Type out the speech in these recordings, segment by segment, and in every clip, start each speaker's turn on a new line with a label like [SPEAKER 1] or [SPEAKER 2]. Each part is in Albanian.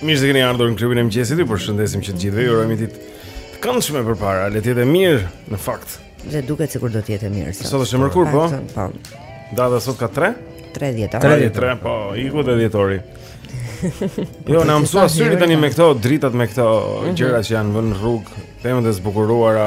[SPEAKER 1] Mirë se keni ardhur në klubin e mëngjesit. Ju përshëndesim që të gjithëve. Ju urojmë ditë të këndshme përpara. Le të jetë mirë në fakt.
[SPEAKER 2] Dhe duket sikur do të jetë mirë sot.
[SPEAKER 1] Sot është e mërkurë, po?
[SPEAKER 2] Po.
[SPEAKER 1] Data sot ka 3?
[SPEAKER 2] 3 dhjetor.
[SPEAKER 1] 3 dhjetor, po, iku dhe dhjetori. Jo, na mësua syri tani me këto dritat me këto mhm. gjëra që janë vënë në rrugë, pemët e zbukuruara.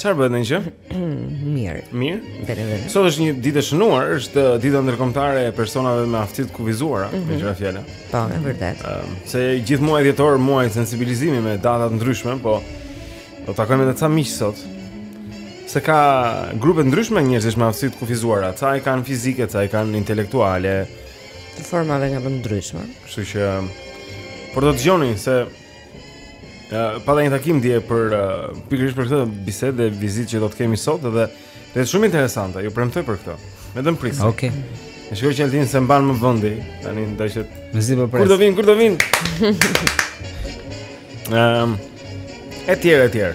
[SPEAKER 1] Çfarë bëhet ndonjë gjë?
[SPEAKER 2] Mirë.
[SPEAKER 1] Mirë.
[SPEAKER 2] Bene bene.
[SPEAKER 1] Sot është një ditë e shënuar, është uh, dita ndërkombëtare e personave me aftësi të kufizuara, mm -hmm. me gjëra fjala.
[SPEAKER 2] Po, e vërtet.
[SPEAKER 1] Ëm, ehm, uh, se gjithë muaji dhjetor muaj sensibilizimi me data të ndryshme, po do takojmë edhe ca miq sot. Se ka grupe të ndryshme njerëzish me aftësi të kufizuara, ca i kanë fizike, ca i kanë intelektuale,
[SPEAKER 2] të formave nga më të ndryshme.
[SPEAKER 1] Kështu që po do të dëgjoni se Uh, pata dhe një takim dje për uh, pikërisht për këtë bisedë dhe vizitë që do të kemi sot dhe është shumë interesante, ju premtoj për këtë me demek
[SPEAKER 3] prit ok
[SPEAKER 1] e shikoj që Altin s'e mban më vendi tani ndaj që
[SPEAKER 3] mezi po pres
[SPEAKER 1] kur do
[SPEAKER 3] vijnë,
[SPEAKER 1] kur
[SPEAKER 3] do
[SPEAKER 1] vijnë um, e
[SPEAKER 4] tjera, e
[SPEAKER 2] tjera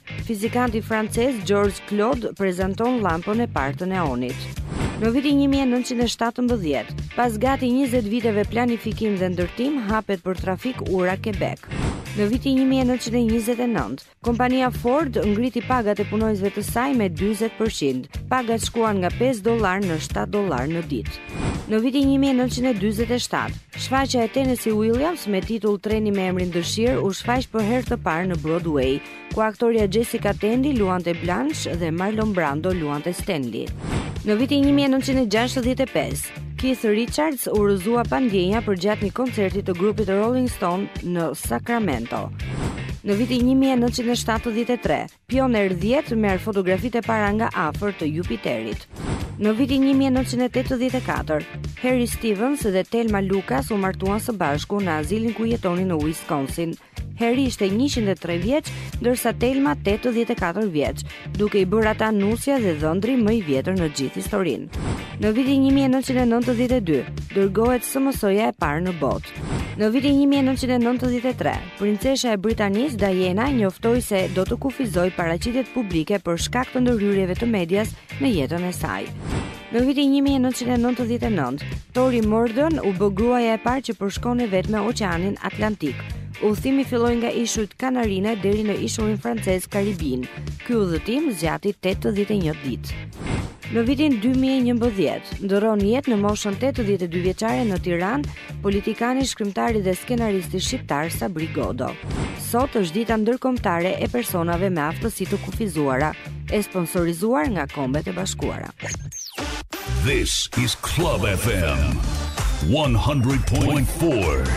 [SPEAKER 2] Fizikanti francez Georges Claude prezanton llampën e parë të neonit. Në vitin 1917, pas gati 20 viteve planifikim dhe ndërtim, hapet për trafik ura Quebec. Në vitin 1929, kompania Ford ngriti pagat e punonjësve të saj me 40%. Pagat shkuan nga 5 dollarë në 7 dollarë në ditë. Në vitin 1947, shfaqja e Tennessee Williams me titull Treni me emrin Dëshirë u shfaq për herë të parë në Broadway. ku aktorja Jessica Tandy luante Blanche dhe Marlon Brando luante Stanley.
[SPEAKER 5] Në vitin 1965, Keith Richards u rrëzua pa ndjenja përgjatë një koncerti të grupit Rolling Stone në Sacramento. Në vitin 1973, Pioneer 10 merr fotografitë e para nga afër të Jupiterit. Në vitin 1984, Harry Stevens dhe Thelma Lucas u martuan së bashku në azilin ku jetonin në Wisconsin. Heri ishte 103 vjeç, ndërsa Telma 84 vjeç, duke i bërë ata nusja dhe dhëndri më i vjetër në gjithë historinë. Në vitin 1992, dërgohet SMS-ja e parë në botë. Në vitin 1993, princesha e Britanisë Diana njoftoi se do të kufizojë paraqitjet publike për shkak të ndërhyrjeve të medias në jetën e saj. Në vitin 1999, Tori Murden u bë gruaja e parë që përshkon e vetme oqeanin Atlantik. Udhëtimi filloi nga ishujt Kanarine deri në ishullin francez Karibin. Ky udhëtim zgjati 81 ditë. Në vitin 2011, ndërron jetë në moshën 82 vjeçare në Tiranë, politikani, shkrimtari dhe skenaristi shqiptar Sabri Godo. Sot është dita ndërkombëtare e personave me aftësi të kufizuara. e sponsorizuar nga Kombet e Bashkuara.
[SPEAKER 6] This is Club FM 100.4.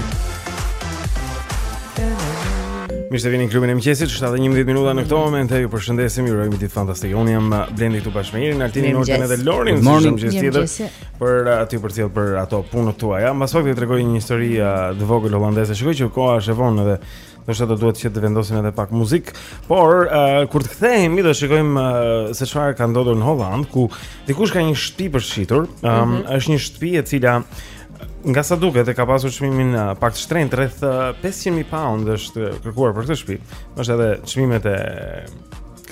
[SPEAKER 7] Mirë se vini në klubin e mëngjesit, 7:11 minuta në këtë moment. Ju përshëndesim, ju urojmë ditë fantastike. Unë jam uh, Blendi këtu bashkë me Irin, Altinin, Nordin dhe Lorin.
[SPEAKER 3] Mirë
[SPEAKER 7] mëngjes tjetër. Për uh, t'ju përcjellë për ato punët tuaja. Mbas pak t'ju tregoj një histori uh, të vogël holandeze. Shikoj që koha është e vonë dhe Ndoshta do duhet që të vendosim edhe pak muzikë. Por, uh, kur të kthehemi do shikojmë uh, se çfarë ka ndodhur në Hollandë ku dikush ka një shpi për shitur um, mm -hmm. është një shpi e cila nga sa duket e ka pasur çmimin uh, pak të shtrenjtë, rreth uh, 500.000 pound është kërkuar për këtë shpi është edhe çmimet e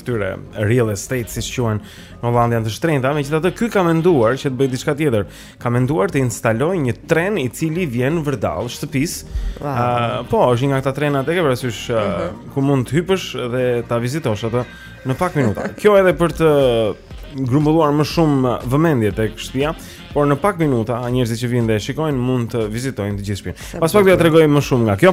[SPEAKER 7] këtyre real estate siç quhen në Hollandë janë të shtrenjta. Megjithatë ky ka menduar që të bëjë diçka tjetër ka menduar të instalojë një tren i cili vjen vërdall shtëpisë. Wow. Uh, po, është një nga këta trenat e ke parasysh uh, uh mhm. -huh. ku mund të hypësh dhe ta vizitosh atë në pak minuta. Kjo edhe për të grumbulluar më shumë vëmendje tek shtëpia, por në pak minuta njerëzit që vijnë dhe e shikojnë mund të vizitojnë të gjithë shtëpinë. Pas pak do t'ju tregoj më shumë nga kjo.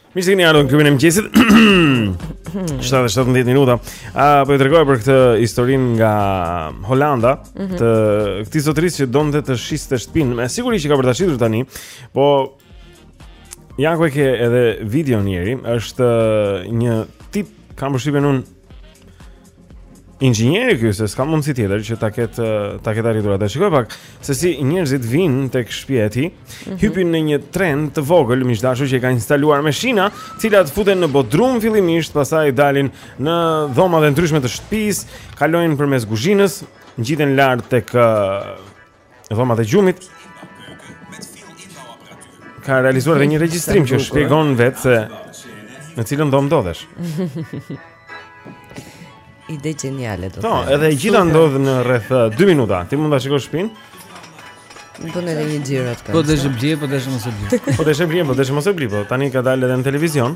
[SPEAKER 7] Mirë se
[SPEAKER 1] keni ardhur në klubin e mëngjesit. 7:17 minuta. Po ju tregoja për këtë historinë nga Holanda,
[SPEAKER 5] mm -hmm.
[SPEAKER 1] të këtij zotërisë që donte të shiste shtëpinë. Me siguri që ka për ta shitur tani, po ja ku e ke edhe videon Iri, është uh, një tip kam përshtypjen unë Inxhinier ky se s'ka mundësi tjetër që ta ketë ta ketë arritur atë. Shiko pak se si njerëzit vijnë tek shtëpia e tij, mm -hmm. hypin në një tren të vogël miq të dashur që e ka instaluar me shina, të cilat futen në bodrum fillimisht, pastaj dalin në dhomat e ndryshme të shtëpisë, kalojnë përmes kuzhinës, ngjiten lart tek Dhomat e gjumit. Ka realizuar dhe një regjistrim që shpjegon vetë se në cilën dhomë ndodhesh.
[SPEAKER 5] Ide geniale do të.
[SPEAKER 1] Po, edhe e gjitha ndodh në rreth 2 uh, minuta. Ti mund ta shikosh shpinë?
[SPEAKER 5] Bën edhe një xhiro atë.
[SPEAKER 3] Po deshe blije, po deshe mos e blije.
[SPEAKER 1] Po deshe blije, po deshe mos e blije, po tani ka dalë edhe në televizion.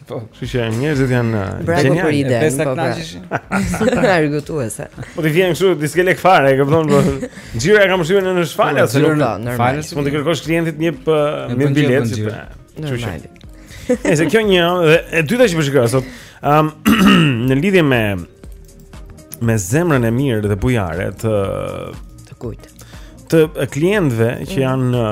[SPEAKER 1] Po, kështu që njerëzit janë genialë.
[SPEAKER 5] Bravo për po,
[SPEAKER 3] kënaqeshi.
[SPEAKER 5] Pra. Argëtuese.
[SPEAKER 1] Po ti vjen kështu s'ke lekë fare, e kupton? Po. Xhira e kam shkuar në shfalja, se nuk falen. Mund të kërkosh klientit një
[SPEAKER 3] për
[SPEAKER 1] një
[SPEAKER 3] biletë
[SPEAKER 1] si për.
[SPEAKER 5] Normal.
[SPEAKER 1] Nëse kjo një dhe e dyta që po shikoj sot, ëm në lidhje me me zemrën e mirë dhe bujare të
[SPEAKER 5] të kujt.
[SPEAKER 1] Të klientëve që mm. janë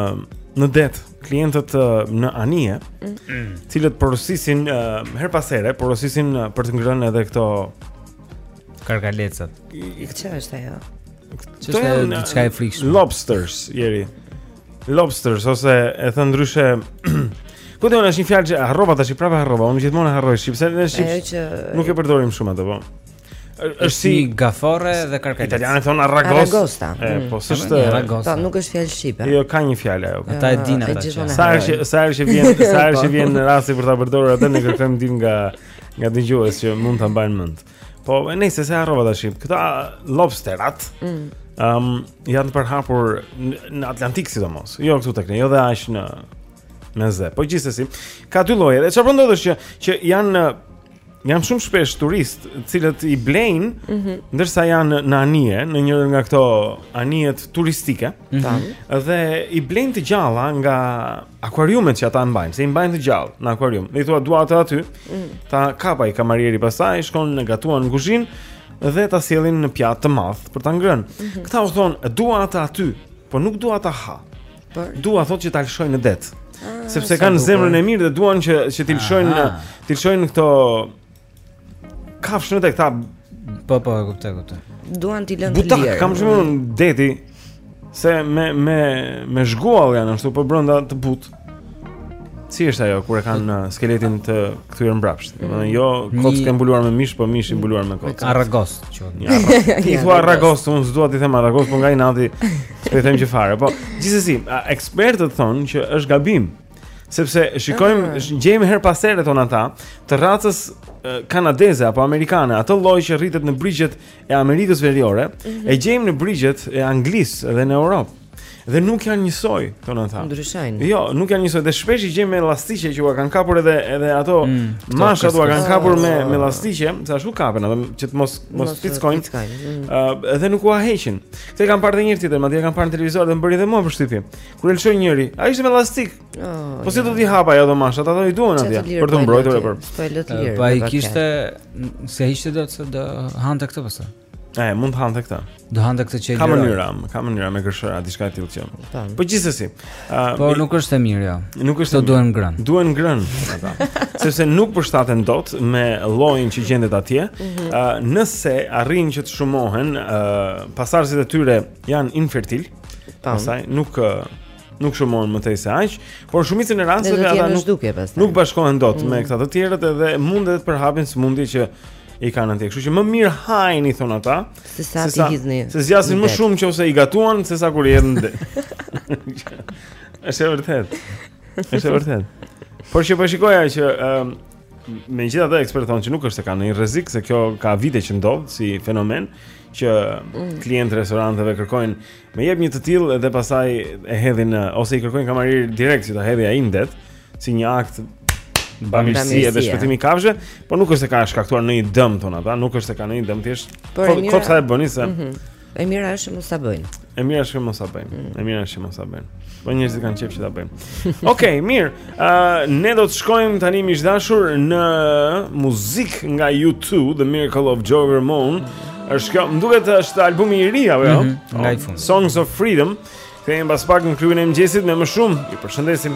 [SPEAKER 1] në det. klientët në anije, të mm. cilët porosisin herë pas here, porosisin për të ngrënë edhe këto
[SPEAKER 3] karkalecat.
[SPEAKER 5] Çfarë është ajo?
[SPEAKER 3] Çfarë është diçka e frikshme?
[SPEAKER 1] Lobsters, Iri. Lobsters ose e thënë ndryshe Po dhe unë është një fjalë që harrova në shqip prapë harrova Unë gjithmonë harroj shqip, se në shqip nuk e përdorim shumë atë po Është si
[SPEAKER 3] gaforre dhe karkalec.
[SPEAKER 1] Italianët thonë arragosta.
[SPEAKER 5] Mm.
[SPEAKER 1] Po s'është
[SPEAKER 3] arragosta.
[SPEAKER 5] Po nuk është fjalë shqipe.
[SPEAKER 1] Jo, ka një fjalë ajo.
[SPEAKER 3] Ata e
[SPEAKER 5] dinë
[SPEAKER 3] ata.
[SPEAKER 1] Sa është sa është vjen, sa
[SPEAKER 5] është
[SPEAKER 1] vjen në rasti për ta përdorur atë ne kërkojmë ndihmë nga nga dëgjues që mund ta mbajnë mend. Po nëse se harrova tash, këta lobsterat.
[SPEAKER 5] Ëm mm.
[SPEAKER 1] um, janë të përhapur në Atlantik sidomos. Jo këtu tek ne, jo dhe aq në në zë. Po gjithsesi, ka dy lloje. Çfarë po ndodh është që që janë Janë shumë shpesh turistë, të cilët i blejnë
[SPEAKER 5] mm -hmm.
[SPEAKER 1] ndërsa janë në anije, në një nga këto anijet turistike.
[SPEAKER 5] Mm -hmm.
[SPEAKER 1] Dhe i blejnë të gjalla nga akuariumet që ata mbajnë, se i mbajnë të gjallë në akuarium. Dhe i thua dua atë aty. Mm -hmm. Ta kap ai kamarieri pastaj, shkon e gatuan në kuzhinë dhe ta sjellin në pjatë të madh për ta ngrënë. Mm -hmm. Këta u thonë, dua atë aty, por nuk dua ta ha.
[SPEAKER 5] Për?
[SPEAKER 1] Dua thotë që ta lëshoj në det. Ah,
[SPEAKER 5] Sepse
[SPEAKER 1] kanë zemrën e mirë dhe duan që që t'i lëshojnë, t'i lëshojnë këto kafshë në tek ta.
[SPEAKER 3] Po po, e kuptoj, kuptoj.
[SPEAKER 5] Duan t'i lënë të lirë.
[SPEAKER 1] Buta, kam shumë në deti se me me me zhguall janë ashtu po brenda të butë. Si është ajo kur e kanë uh, skeletin të kthyer mbrapsht? Domethënë jo kockë e mbuluar me mish, po mish i mbuluar me kockë.
[SPEAKER 3] Arragos,
[SPEAKER 1] çfarë? Ti thua arragos, unë s'dua t'i them arragos, po nga inati s'po i them gjë fare. Po, gjithsesi, ekspertët thonë që është gabim. Sepse shikojmë,
[SPEAKER 5] ah.
[SPEAKER 1] gjejmë herë pas here thonë ata, të racës kanadeze apo amerikane, atë lloj që rritet në brigjet e Amerikës Veriore mm -hmm. e gjejmë në brigjet e Anglisë dhe në Europë. Dhe nuk janë njësoj, thonë ata.
[SPEAKER 5] Ndryshojnë.
[SPEAKER 1] Jo, nuk janë njësoj. Dhe shpesh i gjejmë me llastiqe që ua kanë kapur edhe, edhe ato
[SPEAKER 3] mm,
[SPEAKER 1] mashat ua kanë kapur me, me llastiqe, se ashtu kapen, ato që të mos, mos,
[SPEAKER 5] mos
[SPEAKER 1] pickojnë.
[SPEAKER 5] Mm.
[SPEAKER 1] Uh, dhe nuk ua heqin. Këtë kam parë dhe një herë tjetër, madje kam parë në televizor dhe më bëri dhe mua përshtypje. Kur e lëshoi njëri, ai ishte me llastik.
[SPEAKER 5] Oh,
[SPEAKER 1] po si do t'i hapë ajo mashat, ato i duan atje për të po mbrojtur e për.
[SPEAKER 5] Po e lë të lirë.
[SPEAKER 3] Po ai kishte, se hiqte do të do hante këtë pastaj.
[SPEAKER 1] E, mund të hante këtë.
[SPEAKER 3] Do hante këtë që e
[SPEAKER 1] lë.
[SPEAKER 3] Ka
[SPEAKER 1] mënyra, ka mënyra me gërshëra diçka e tillë që.
[SPEAKER 5] Po,
[SPEAKER 1] po gjithsesi. Ë,
[SPEAKER 3] po nuk është e mirë, jo. Jo.
[SPEAKER 1] Nuk është. Do
[SPEAKER 3] duhen ngrënë.
[SPEAKER 1] Duhen ngrënë ata. Sepse nuk përshtaten dot me llojin që gjendet atje. Ë, mhm. nëse arrin që të shumohen, ë, pasardhësit e tyre janë
[SPEAKER 5] infertilë.
[SPEAKER 1] Pastaj nuk nuk shumohen më tej se aq, por shumicën e rasteve ata nuk
[SPEAKER 5] duke pastaj.
[SPEAKER 1] Nuk bashkohen dot
[SPEAKER 5] mm.
[SPEAKER 1] me këta të tjerët edhe mund edhe të përhapin sëmundje që i kanë atje. Kështu që më mirë hajini thonë ata,
[SPEAKER 5] se sa t'i hidhni.
[SPEAKER 1] Se zgjasin më shumë nëse i gatuan se sa kur i hedhin. Është vërtet. Është vërtet. Por që po shikoja që ëm megjithatë ekspertët thonë që nuk është se ka një rrezik se kjo ka vite që ndodh si fenomen që
[SPEAKER 5] mm.
[SPEAKER 1] klientët e restoranteve kërkojnë Më jep një të tillë dhe pastaj e hedhin në ose i kërkojnë kamarierit direkt që ta hedhë ai në det, si një akt bamirësie dhe shpëtimi kafshe, por nuk është se ka shkaktuar ndonjë dëm thonë ata, nuk është se ka ndonjë dëm thjesht.
[SPEAKER 5] Po kot
[SPEAKER 1] sa e bëni se.
[SPEAKER 5] Mm -hmm. E mira është mos ta bëjnë.
[SPEAKER 1] E mira është mos ta bëjnë. Mm. E mira është mos ta bëjnë. Po njerëzit kanë qejf që ta bëjnë. Okej, okay, mirë. Ë uh, ne do të shkojmë tani miq të dashur në muzikë nga U2, The Miracle of Joey Ramone. Është kjo, më duket është albumi i ri apo jo?
[SPEAKER 3] Mm -hmm, oh,
[SPEAKER 1] Songs of Freedom. Kthehem pas pak në klubin e mëngjesit me më shumë. Ju përshëndesim.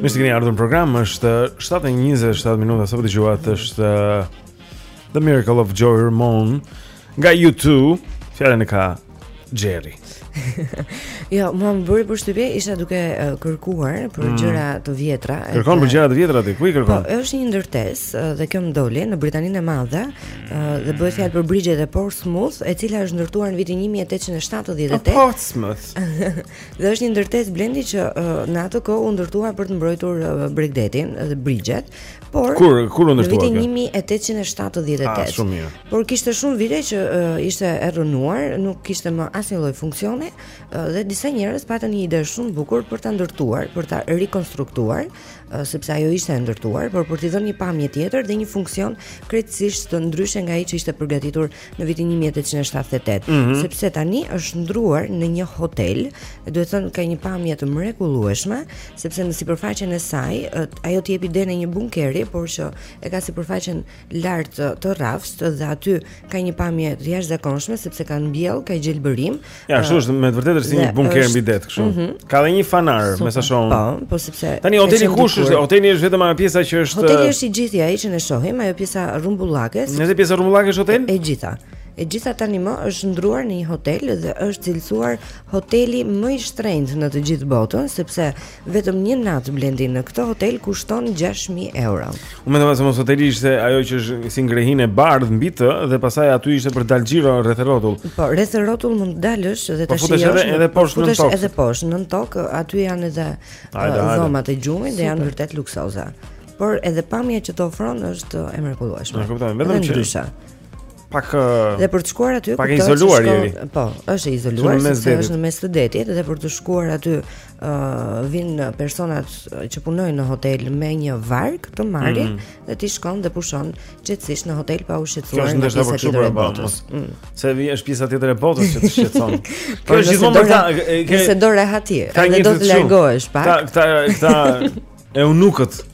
[SPEAKER 1] Mirë se keni ardhur në program, është 7.27 minuta, sapo dëgjuat është uh, The Miracle of Joey Ramone Nga U2, fjalën e ka Jerry
[SPEAKER 5] Jo, mua më bëri përshtypje, isha duke uh, kërkuar për
[SPEAKER 1] mm.
[SPEAKER 5] gjëra të vjetra
[SPEAKER 1] Kërkon për gjëra të vjetra ti, ku i kërkon?
[SPEAKER 5] Po, është një ndërtesë uh, dhe kjo më doli në Britaninë e Madhe dhe bëhet fjalë për brigjet e Portsmouth, e cila është ndërtuar në vitin 1878.
[SPEAKER 1] Portsmouth.
[SPEAKER 5] dhe është një ndërtesë Blendi që në atë kohë u ndërtua për të mbrojtur bregdetin dhe brigjet, por
[SPEAKER 1] kur kur u ndërtua?
[SPEAKER 5] Në
[SPEAKER 1] vitin
[SPEAKER 5] 1878.
[SPEAKER 1] Ah, shumë mirë.
[SPEAKER 5] Por kishte shumë vite që ishte e rrënuar, nuk kishte më asnjë lloj funksioni dhe disa njerëz patën një ide shumë të bukur për ta ndërtuar, për ta rikonstruktuar. sepse ajo ishte e ndërtuar, por për t'i dhënë një pamje tjetër dhe një funksion krejtësisht të ndryshe nga ai që ishte përgatitur në vitin 1878,
[SPEAKER 8] mm -hmm.
[SPEAKER 5] sepse tani është shndërruar në një hotel, duhet thënë ka një pamje të mrekullueshme, sepse në sipërfaqen e saj ajo të jep idenë e një bunkeri, por që e ka sipërfaqen lart të rrafshët dhe aty ka një pamje të jashtëzakonshme sepse kanë mbjellë, ka gjelbërim.
[SPEAKER 1] Ja,
[SPEAKER 5] ashtu
[SPEAKER 1] është me të vërtetë si një bunker mbi det kështu.
[SPEAKER 5] Mm -hmm.
[SPEAKER 1] Ka dhe një fanar, me sa shoh unë.
[SPEAKER 5] Po, po sepse
[SPEAKER 1] Tani hoteli kush është? Hoteli është vetëm ajo pjesa që është
[SPEAKER 5] Hoteli është i gjithë ai që ne shohim, ajo pjesa rrumbullake.
[SPEAKER 1] Nëse pjesa rrumbullake është hotel?
[SPEAKER 5] E gjitha. E gjitha tanimë është shndërruar në një hotel dhe është cilësuar hoteli më i shtrenjtë në të gjithë botën sepse Vetëm një natë Blendi në këtë hotel kushton 6000 euro.
[SPEAKER 1] Unë mendova se mos hoteli ishte ajo që është si ngrehinë e bardhë mbi të dhe pastaj aty ishte për të dalë xhiro rreth rrotull.
[SPEAKER 5] Po, rreth rrotull mund të dalësh dhe
[SPEAKER 1] të
[SPEAKER 5] shijosh.
[SPEAKER 1] Po futesh
[SPEAKER 5] edhe
[SPEAKER 1] poshtë
[SPEAKER 5] në
[SPEAKER 1] tokë.
[SPEAKER 5] Edhe poshtë në tokë, aty janë edhe dhomat e gjumit dhe janë vërtet luksoze. Por edhe pamja që të ofron është e mrekullueshme.
[SPEAKER 1] E mrekullueshme, vetëm që
[SPEAKER 5] ndryshe.
[SPEAKER 1] Pak
[SPEAKER 5] dhe për të shkuar aty,
[SPEAKER 1] pak e izoluar Jerry.
[SPEAKER 5] Po, është e izoluar, sepse është në mes të detit dhe për të shkuar aty uh, vijnë personat që punojnë në hotel me një varkë të marrin
[SPEAKER 1] mm -hmm.
[SPEAKER 5] dhe ti shkon dhe pushon qetësisht në hotel pa u shqetësuar. Kjo
[SPEAKER 1] është
[SPEAKER 5] pjesa
[SPEAKER 1] për çfarë
[SPEAKER 5] po,
[SPEAKER 1] po.
[SPEAKER 5] Mm.
[SPEAKER 1] Se vi është pjesa tjetër e botës që të shqetëson. Por gjithmonë do të
[SPEAKER 5] ikë se do rehati, edhe do të largohesh pak.
[SPEAKER 1] Këta këta këta E mo, nuk të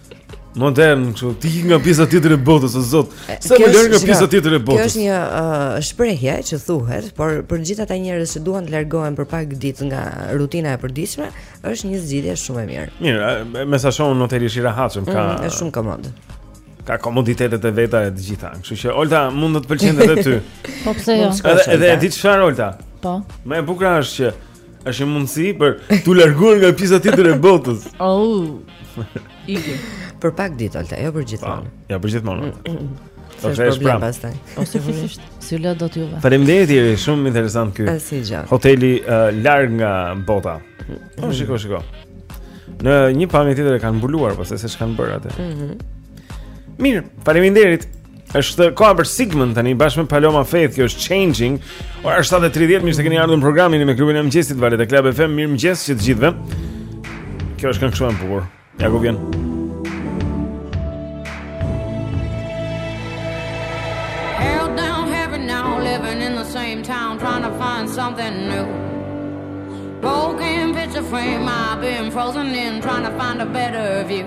[SPEAKER 1] duron, kështu t'ikë nga pjesa tjetër e botës, o zot. Sa më larg nga pjesa tjetër e botës.
[SPEAKER 5] Kjo është një uh, shprehje që thuhet, por për gjithë ata njerëz që duan të largohen për pak ditë nga rutina e përditshme, është një zgjidhje shumë e mirë.
[SPEAKER 1] Mirë, me sa shoh unë hotel i rehatshëm ka.
[SPEAKER 5] Mm, është shumë komod.
[SPEAKER 1] Ka komoditetet e veta e të gjitha. Kështu që Olta mund të të pëlqente edhe ty.
[SPEAKER 9] Po pse jo?
[SPEAKER 1] Edhe edhe e di çfarë Olta?
[SPEAKER 9] Po.
[SPEAKER 1] Më e bukura është që Është një mundësi për t'u larguar nga pjesa tjetër e botës.
[SPEAKER 9] Oh. Iki.
[SPEAKER 5] Për pak ditë Olta, jo për gjithmonë.
[SPEAKER 1] Po, jo për gjithmonë. Mm, mm, mm.
[SPEAKER 5] Se është problem pastaj?
[SPEAKER 9] Po sigurisht. Si la do t'ju vë.
[SPEAKER 1] Faleminderit jeri, shumë interesant ky.
[SPEAKER 5] Asgjë.
[SPEAKER 1] Hoteli uh, larg nga bota. Po shiko, shiko. Në një pamje tjetër e kanë mbuluar, pastaj se ç'kanë bërë atë.
[SPEAKER 5] Mhm.
[SPEAKER 1] Mirë, faleminderit. Është koha për Sigma tani bashkë me Paloma Faith, kjo është Changing. Ora është 7:30, mirë se keni ardhur në programin me klubin e mëngjesit valët e Club FM, mirëmëngjes të gjithëve. Kjo është këngë shumë e bukur. Ja ku vjen.
[SPEAKER 8] Hell down heaven now living in the same town trying to find something new. Broken picture frame I've been frozen in trying to find a better view.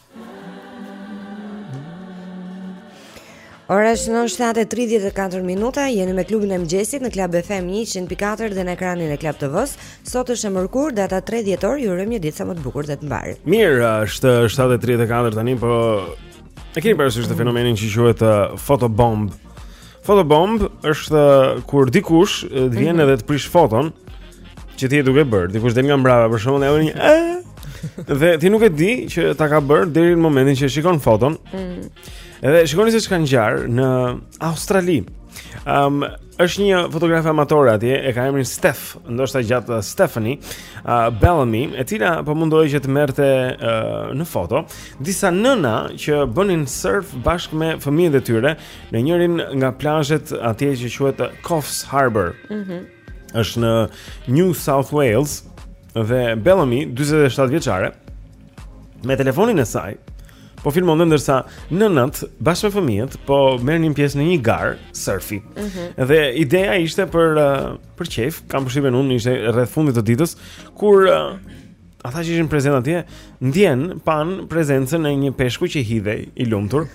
[SPEAKER 5] Ora shënon 7:34 minuta, jeni me klubin e mëngjesit në Club FM 104 dhe në ekranin e Club TV-së. Sot është e mërkurë, data 3 dhjetor, ju urojmë një ditë sa më të bukur dhe të mbarë.
[SPEAKER 1] Mirë, është 7:34 tani, po e keni parasysh atë fenomenin që quhet uh, photobomb. Fotobomb është kur dikush të vjen
[SPEAKER 5] mm -hmm.
[SPEAKER 1] edhe të prish foton që ti je duke bërë. Dikush del nga mbrapa për shembull e vjen një dhe ti nuk e di që ta ka bërë deri në momentin që shikon foton.
[SPEAKER 5] Mm.
[SPEAKER 1] Edhe shikoni se ç'ka ngjarë në Australi. Ëm um, është një fotografe amatore atje, e ka emrin Steph, ndoshta gjatë Stephanie, uh, Bellamy, e cila po mundohej që të merrte uh, në foto disa nëna që bënin surf bashkë me fëmijët e tyre, Në njërin nga plazhet atje që quhet Coffs Harbour.
[SPEAKER 5] Mhm.
[SPEAKER 1] Mm është në New South Wales dhe Bellamy, 47 vjeçare, me telefonin e saj po filmonte ndërsa nënat bashkë me fëmijët po merrnin pjesë në një garë surfi.
[SPEAKER 5] Mm -hmm.
[SPEAKER 1] Dhe ideja ishte për uh, për qejf, kam përshtypjen unë ishte rreth fundit të ditës kur uh, ata që ishin prezent atje ndjen pan prezencën e një peshku që hidhej i lumtur.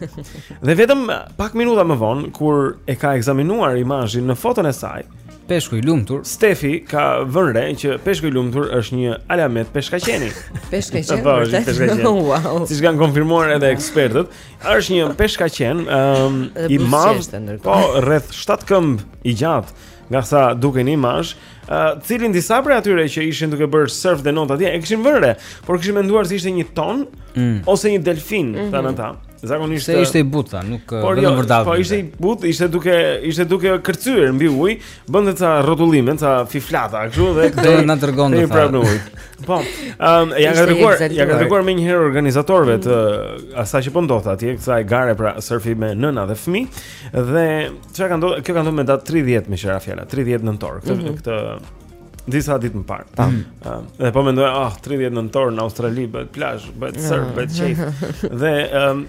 [SPEAKER 1] Dhe vetëm pak minuta më vonë kur e ka ekzaminuar imazhin në foton e saj,
[SPEAKER 3] peshku i lumtur,
[SPEAKER 1] Stefi ka vënë re që peshku i lumtur është një alamet peshkaqeni.
[SPEAKER 5] Peshkaqen.
[SPEAKER 1] Po, është peshkaqen.
[SPEAKER 5] Wow.
[SPEAKER 1] Siç kanë konfirmuar edhe ekspertët, është një peshkaqen ëm
[SPEAKER 5] um,
[SPEAKER 1] i madh, po rreth 7 këmb i gjatë Nga sa duket një imazh, uh, cilin disa prej atyre që ishin duke bërë surf dhe not atje, e kishin vënë re, por kishin menduar se ishte një ton
[SPEAKER 3] mm.
[SPEAKER 1] ose një delfin,
[SPEAKER 5] mm -hmm.
[SPEAKER 1] thanë ata. Zakonisht
[SPEAKER 3] se ishte i butë, nuk
[SPEAKER 1] por, jo,
[SPEAKER 3] vërdavë.
[SPEAKER 1] Po ishte i butë, ishte duke ishte duke kërcyer mbi ujë, bënte ca rrotullime, ca fiflata kështu dhe
[SPEAKER 3] do na
[SPEAKER 1] tregon të thonë. Po. Ëm ja ka treguar, ja ka treguar menjëherë organizatorëve të asaj që po ndodhte atje, kësaj gare pra surfi me nëna dhe fëmijë. Dhe çka ka ndodhur? Kjo ka ndodhur me datë 30 meqë ra fjala, 30 nëntor, këtë
[SPEAKER 5] mm -hmm.
[SPEAKER 1] këtë disa ditë më parë. Tam. Uh, dhe po mendoj, ah, oh, 30 nëntor në Australi bëhet plazh, bëhet surf,
[SPEAKER 5] mm -hmm.
[SPEAKER 1] bëhet qejf. dhe ëm um,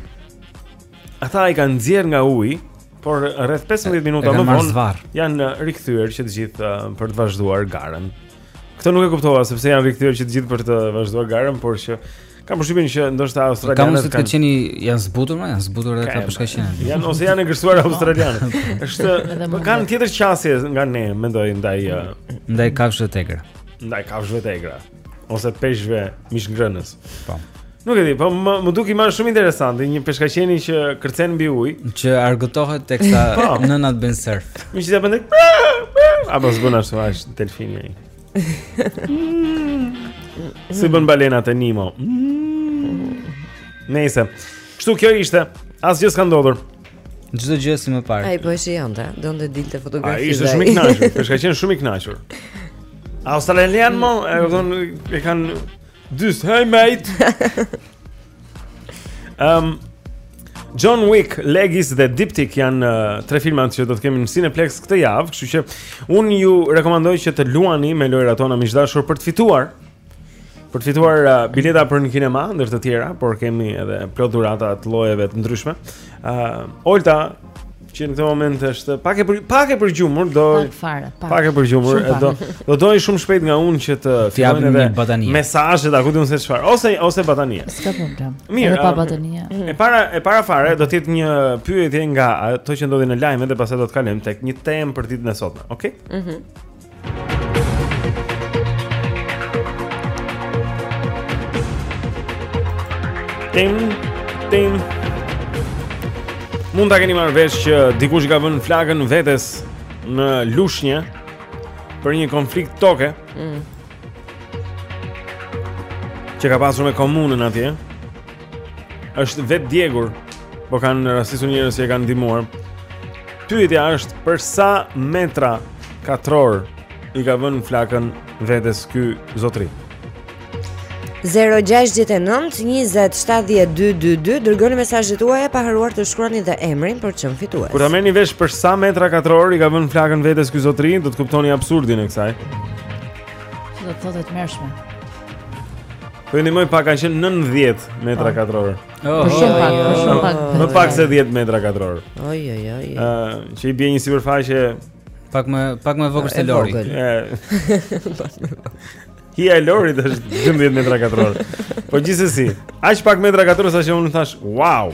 [SPEAKER 1] ata i kanë nxjerr nga uji, por rreth 15 minuta më vonë janë rikthyer që të gjithë uh, për të vazhduar garën. Këtë nuk e kuptova sepse janë rikthyer që të gjithë për të vazhduar garën, por që Kam përshtypjen që ndoshta australianët
[SPEAKER 3] kanë. Kam se kanë qenë janë zbutur, janë zbutur edhe peshkaqenët.
[SPEAKER 1] Janë ose janë egërsuar australianët. Është po kanë tjetër qasje nga ne, mendoj ndaj uh,
[SPEAKER 3] ndaj kafshëve të egra.
[SPEAKER 1] Ndaj kafshëve të egra ose peshqve mishngrënës.
[SPEAKER 3] Po.
[SPEAKER 1] Nuk e di, po më, më duket imazh shumë interesant, një peshkaqeni që kërcen mbi ujë,
[SPEAKER 3] që argëtohet teksa
[SPEAKER 1] po.
[SPEAKER 3] nënat bën surf.
[SPEAKER 1] Mirë ja bën. A po s'bën ashtu as delfini. Si bën balena te Nemo. Nejse. Kështu kjo ishte. Asgjë s'ka ndodhur.
[SPEAKER 3] Çdo gjë si më parë.
[SPEAKER 5] Ai po e shijonte, donte të
[SPEAKER 1] dilte
[SPEAKER 5] fotografi.
[SPEAKER 1] Ai
[SPEAKER 5] ishte
[SPEAKER 1] shumë i kënaqur, peshkaqeni shumë i kënaqur. Australian mo, e kanë Dys, hey mate.
[SPEAKER 10] Ehm um, John Wick, Legis dhe Diptik janë uh, tre filma që do të kemi në Cineplex këtë javë, kështu që unë ju rekomandoj që të luani me lojërat tona miq të dashur për të fituar për të fituar uh, bileta për në kinema ndër të tjera, por kemi edhe plot dhurata të llojeve të ndryshme. Ëh, uh, Olta Që në këtë moment është pak e për, pak e përgjumur, do
[SPEAKER 9] pak fare, pak.
[SPEAKER 10] Pak e përgjumur, do do dojë shumë shpejt nga unë që të fillojmë
[SPEAKER 3] me batanie.
[SPEAKER 10] Mesazhe ta kuptuan se çfarë, ose ose batanie.
[SPEAKER 9] S'ka problem.
[SPEAKER 10] Mirë,
[SPEAKER 9] pa batanie.
[SPEAKER 10] E para e para fare do të jetë një pyetje nga ato që ndodhin në lajme dhe pastaj do të kalojmë tek një temë për ditën e sotme, okay?
[SPEAKER 5] Mhm.
[SPEAKER 10] Mm Tim, tim. Mund ta keni marrë vesh që dikush i ka vënë flakën vetes në Lushnjë për një konflikt toke.
[SPEAKER 5] Mm.
[SPEAKER 10] Që ka pasur me komunën atje. është vetë djegur, po kanë rastisur njerëz që e kanë ndihmuar. Pyetja është për sa metra katror i ka vënë flakën vetes ky zotri.
[SPEAKER 5] 0-6-9-27-12-2 Dërgoni mesazhet tuaja pa harruar të shkruani dhe emrin për çmim fitues.
[SPEAKER 10] Kur ta merrni vesh për sa metra katror i ka vënë flakën vetes ky zotri Do të kuptoni absurdin e kësaj
[SPEAKER 9] Do të thotë e tmerrshme
[SPEAKER 10] Po ju ndihmoj pak, a ka qenë 90 metra po. katror.
[SPEAKER 9] Oh, për shumë pak, për shumë pak.
[SPEAKER 10] Më pak se 10 metra katror.
[SPEAKER 5] Oj oj oj.
[SPEAKER 10] Ë, që i bie një sipërfaqe
[SPEAKER 3] pak më pak më e vogël se Lori.
[SPEAKER 10] Hija e Lorit është 12 metra katror. Po gjithsesi, aq pak metra katror sa që unë thash, "Wow!"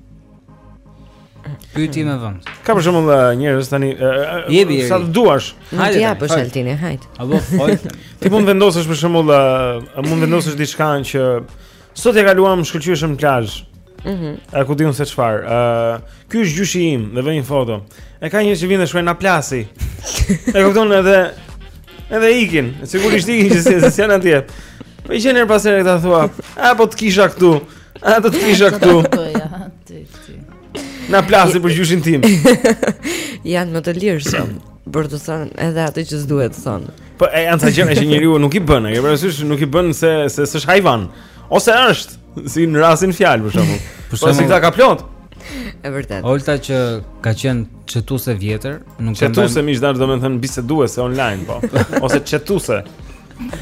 [SPEAKER 1] Pyetje me
[SPEAKER 3] vend.
[SPEAKER 1] Ka për shembull njerëz tani sa të duash.
[SPEAKER 5] Hajde ja pra Altini, hajde.
[SPEAKER 3] Apo fol.
[SPEAKER 1] Ti mund të vendosësh për shembull, ë mund të vendosësh diçka që sot e kaluam shkëlqyeshëm në plazh.
[SPEAKER 5] Mhm.
[SPEAKER 1] A ku di unë se çfarë? Ë, ky është gjyshi im, dhe vë një foto. E ka një që vjen dhe shkruan na plasi. E kupton edhe edhe ikin, sigurisht ikin që s'janë atje. Po i qenë herë pas herë këta thua, ah po të të kisha këtu. Ah të të kisha këtu. Na plasi për gjyshin tim.
[SPEAKER 5] Janë më të lirshëm, për të thënë edhe atë që s'duhet të thonë.
[SPEAKER 1] Po e janë ca gjëra që njeriu nuk i bën, ke parasysh nuk i bën se s'është hajvan. Ose është, si në rastin në fjalë për shembull. Po si këta ka plot.
[SPEAKER 5] E vërtetë.
[SPEAKER 3] Olta që ka qenë çetuese e vjetër, nuk
[SPEAKER 1] ka.
[SPEAKER 3] Çetuese
[SPEAKER 1] me stazh, domethënë biseduese online po, ose çetuese.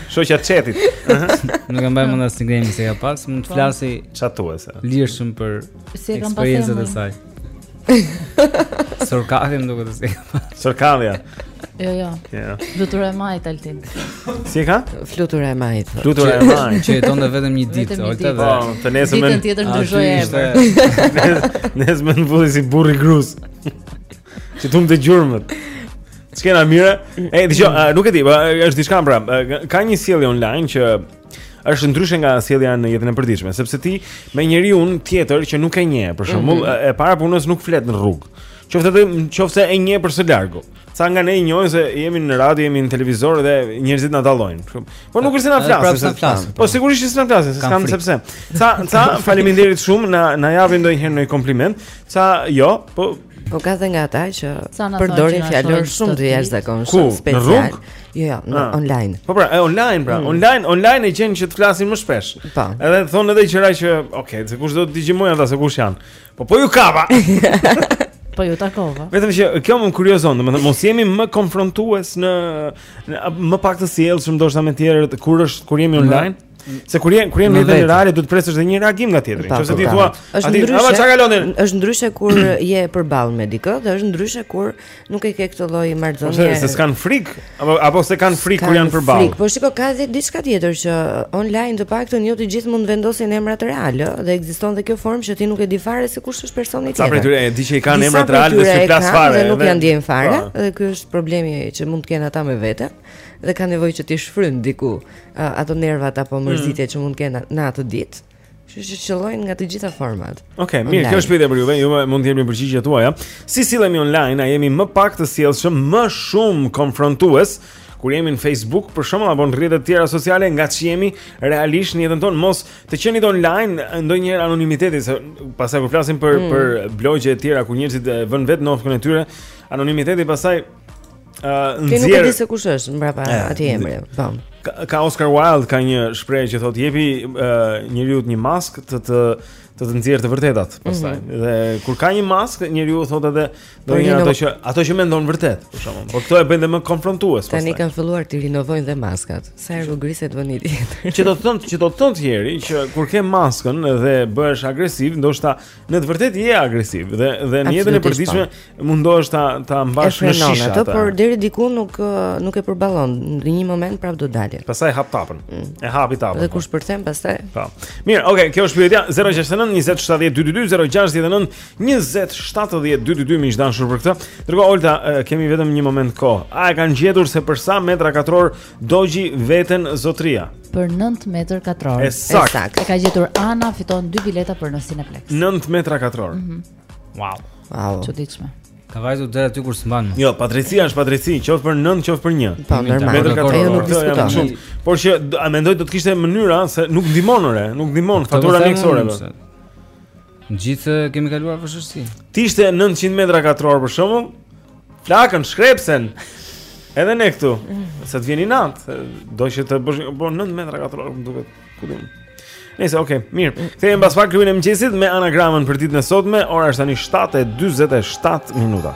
[SPEAKER 1] Shoqja e çetit.
[SPEAKER 3] Nuk e mbaj mend as nickname-in si e ka pas, mund të
[SPEAKER 9] po.
[SPEAKER 3] flasi
[SPEAKER 1] çetuese.
[SPEAKER 3] Lirshëm për
[SPEAKER 9] eksperiencën e
[SPEAKER 3] saj. Sorkavim duke të si.
[SPEAKER 1] Sorkavja.
[SPEAKER 9] Jo, jo.
[SPEAKER 1] Ja.
[SPEAKER 9] Flutura e majit Altin.
[SPEAKER 1] Si e ka?
[SPEAKER 5] Flutura e majit.
[SPEAKER 1] Flutura e majit.
[SPEAKER 3] Që jeton dhe vetëm një ditë, Olta dhe.
[SPEAKER 1] Po, të nesërmen.
[SPEAKER 9] Ditën tjetër ndryshoi emër.
[SPEAKER 1] Nesërmen vuri si burri i gruas. Që të humbte gjurmët. Shumë mirë. E dëgjoj, mm. nuk e di, po, është diçka pra. Ka një sjellje online që është ndryshe nga sjellja në jetën e përditshme, sepse ti me njeriun tjetër që nuk e njeh, për shembull,
[SPEAKER 5] mm -hmm.
[SPEAKER 1] e para e punës nuk flet në rrugë. Qoftë edhe kur e njeh për së largu. Sa nga ne i njohin se jemi në radio, jemi në televizor dhe njerëzit na dallojnë. Po nuk është se na flasin. Pra,
[SPEAKER 3] po.
[SPEAKER 1] po sigurisht që s'na flasin, s'kanë
[SPEAKER 3] se
[SPEAKER 1] pse. Ca ca faleminderit shumë na na japin ndonjëherë një kompliment. Ca jo, po
[SPEAKER 5] Po ka dhe nga ata që përdorin fjalor shumë të jashtëzakonshëm,
[SPEAKER 1] special. Në rrugë?
[SPEAKER 5] Jo, jo, në
[SPEAKER 1] ah.
[SPEAKER 5] online.
[SPEAKER 1] Po pra, e online pra,
[SPEAKER 5] mm.
[SPEAKER 1] online, online e gjen që të flasin më shpesh.
[SPEAKER 5] Po.
[SPEAKER 1] Edhe thonë edhe gjëra që, ok, se kush do të dëgjojmë ata se kush janë. Po po ju kapa.
[SPEAKER 9] po ju takova.
[SPEAKER 1] Vetëm që kjo më kuriozon, domethënë mos jemi më konfrontues në, në më pak të sjellshëm ndoshta me tjerët kur është kur jemi online. Mhm. Se kur jemi kur jeni
[SPEAKER 3] në
[SPEAKER 1] jetën reale duhet të presësh edhe një reagim nga tjetri. Nëse ti thua,
[SPEAKER 5] është ndryshe. Është ndryshe kur je përballë me dikë dhe është ndryshe kur nuk e ke këtë lloj marrëdhënie.
[SPEAKER 1] Ose se s'kan frik apo apo se kanë frik kur janë përballë.
[SPEAKER 5] Po shiko ka edhe diçka tjetër që online të paktën jo të gjithë mund të vendosin emrat realë dhe ekziston dhe kjo formë që ti nuk e di fare se kush është personi tjetër.
[SPEAKER 1] Sa prej tyre e di që i kanë emrat realë dhe
[SPEAKER 5] s'i
[SPEAKER 1] plas fare.
[SPEAKER 5] Nuk ja ndjen fare
[SPEAKER 1] po.
[SPEAKER 5] dhe ky është problemi që mund të kenë ata me veten dhe ka nevojë që t'i shfryjnë diku ato nervat apo
[SPEAKER 1] mërzitjen
[SPEAKER 5] mm. që mund të kenë në atë ditë. Kështu që qëllojnë nga të gjitha format.
[SPEAKER 1] Okej, okay,
[SPEAKER 5] mirë,
[SPEAKER 1] kjo është pyetja për juve, ju mund të jepni përgjigjet tuaja. Si sillemi online, a jemi më pak të sjellshëm, më shumë konfrontues kur jemi në Facebook, për shembull, apo në rrjetet tjera sociale, nga ç'jemi realisht në jetën tonë, mos të qenit online ndonjëherë anonimiteti, se pastaj kur flasim për
[SPEAKER 5] mm.
[SPEAKER 1] për blogje të tjera ku njerëzit vënë vetëm nofkën e tyre, anonimiteti pastaj Ëh, nxjerr.
[SPEAKER 5] Ti nuk e di se kush është mbrapa atij emri. Po.
[SPEAKER 1] Ka, ka Oscar Wilde ka një shprehje që thotë jepi uh, njeriu një maskë të të të të nxjerrë të vërtetat mhm. pastaj.
[SPEAKER 5] Mm -hmm.
[SPEAKER 1] Dhe kur ka një mask, njeriu thotë edhe
[SPEAKER 5] domethënë
[SPEAKER 1] ato që ato që mendon vërtet, për çka. Por këto e bëjnë dhe më konfrontues pastaj.
[SPEAKER 5] Tani kanë filluar të rinovojnë dhe maskat. Sa herë u griset vënë tjetër.
[SPEAKER 1] Që do të thonë, që do të thotë Tedi që kur ke maskën dhe bëhesh agresiv, ndoshta Në të vërtetë je agresiv edhe edhe në jetën e përditshme po. mundohesh ta ta mbash në shishe
[SPEAKER 5] atë, por deri diku nuk nuk e përballon. Në një moment prap do dalë.
[SPEAKER 11] Pastaj hap tapën. Mm. E hapi tapën.
[SPEAKER 5] Dhe kush përthem pastaj?
[SPEAKER 11] Po. Mirë, okay, kjo është pyetja 069 20 70 222 069 20 70 222 miq të dashur për këtë. Ndërkohë Olta, kemi vetëm një moment kohë. A e kanë gjetur se për sa metra katror Dogji veten zotria.
[SPEAKER 9] Për 9 metra katror.
[SPEAKER 11] E saktë.
[SPEAKER 9] E ka gjetur Ana, fiton 2 bileta për në Cineplex.
[SPEAKER 11] 9 metra katror.
[SPEAKER 9] Mm -hmm.
[SPEAKER 3] Wow.
[SPEAKER 5] Wow.
[SPEAKER 9] E çuditshme.
[SPEAKER 3] Ka vajtur dhe aty ku s'mban.
[SPEAKER 11] Jo, padrejtësia është padrejtësi, qoftë për 9, qoftë për 1.
[SPEAKER 5] Po, normal.
[SPEAKER 11] Metër katror.
[SPEAKER 5] Nuk
[SPEAKER 11] diskutohet. Por që ë mendoj do të kishte mënyra se nuk ndihmon ore, nuk ndihmon fatura mjekësore.
[SPEAKER 3] Gjithë kemi kaluar vështirësi.
[SPEAKER 11] Të ishte 900 metra katror për shembull, flakën shkrepsen. Edhe ne këtu. Sa të vjen inat, do që të bësh po 9 metra katror, më duket. Ku diun. Nejse okay, mirë. Kthehemi pas pak te Kripa e mëngjesit me anagramën për ditën e sotme. Ora është tani 7:47 minuta.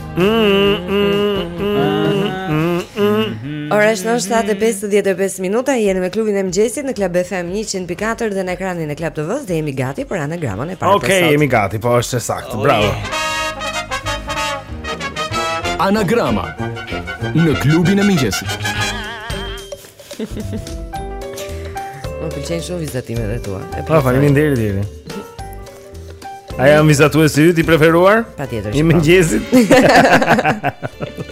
[SPEAKER 5] Ora është në 7:55 minuta, jeni me klubin e mëngjesit në Club FM 100.4 dhe në ekranin e Club TV dhe jemi gati për anagramën e parë.
[SPEAKER 11] Okej, okay, jemi gati, po është saktë. Oh, Bravo. Yeah.
[SPEAKER 12] Anagrama në klubin e mëngjesit.
[SPEAKER 5] Më pëlqejnë shumë vizatimet e tua.
[SPEAKER 11] Po, faleminderit.
[SPEAKER 13] A jam vizatuesi yt i preferuar?
[SPEAKER 5] Patjetër
[SPEAKER 13] I mëngjesit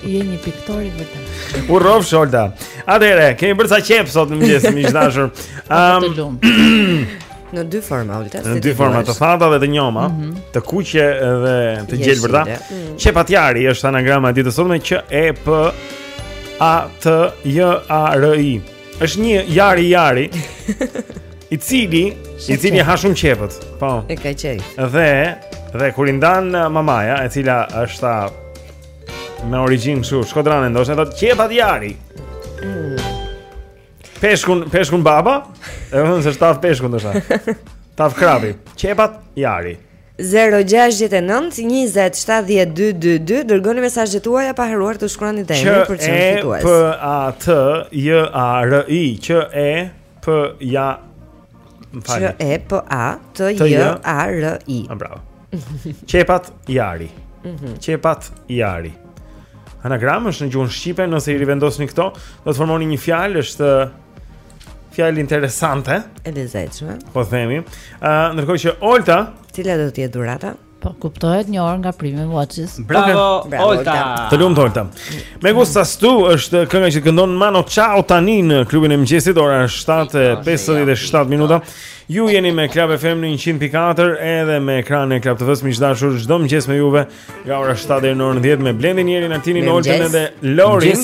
[SPEAKER 9] Je një piktor i vërtetë.
[SPEAKER 13] U rrofsh Olta Atëherë, kemi bërë ca qepë sot në mëngjes miq
[SPEAKER 9] të dashur um,
[SPEAKER 5] Në dy forma, Olta
[SPEAKER 13] Në dy forma, të thata dhe të njoma
[SPEAKER 5] mm -hmm.
[SPEAKER 13] Të kuqe dhe të gjelbërta
[SPEAKER 5] mm.
[SPEAKER 13] Qepatjari është anagrama e ditës sot me Q, E, P, A, T, J, A, R, I Është një jari jari i cili i cili ha shumë qepët. Po.
[SPEAKER 5] E ka qejf.
[SPEAKER 13] Dhe dhe kur i ndan uh, mamaja, e cila është uh, me origjinë kështu shkodrane ndoshta thotë qepat jari. Mm. Peshkun, peshkun baba, domethënë se s'ha peshkun ndoshta. Tavë krapi, qepat jari.
[SPEAKER 5] Zero gjashtëdhjetë e nëntë njëzet shtatëdhjetë dy dy dy dërgoni mesazhet tuaja pa harruar të shkruani
[SPEAKER 13] dhe
[SPEAKER 5] emrin për
[SPEAKER 13] çdo
[SPEAKER 5] fitues.
[SPEAKER 13] P A T J A R I Q E P J A
[SPEAKER 5] Q E P A T J A R I.
[SPEAKER 13] Ah, bravo. Qepat Jari.
[SPEAKER 5] Mhm.
[SPEAKER 13] Qepat Jari. Anagrama është në gjuhën shqipe, nëse i rivendosni këto, do të formoni një fjalë, është Fjalë interesante.
[SPEAKER 5] E lezetshme.
[SPEAKER 13] Po themi. Ë, uh, ndërkohë që Olta,
[SPEAKER 5] cila do të jetë dhurata?
[SPEAKER 9] Po kuptohet një orë nga Prime Watches.
[SPEAKER 3] Bravo, okay.
[SPEAKER 5] Bravo
[SPEAKER 3] Olta.
[SPEAKER 13] Të lumtë Olta. Me gustas tú është kënga që këndon Manu Chao tani në klubin e mëngjesit, ora është 7:57 minuta. Ju jeni me Club FM në 100.4 edhe me ekranin e Club TV-së miq të dashur, çdo mëngjes me juve nga ora 7 deri në orën 10 me Blendin, Jerin, Altinin, Oltën dhe Lorin.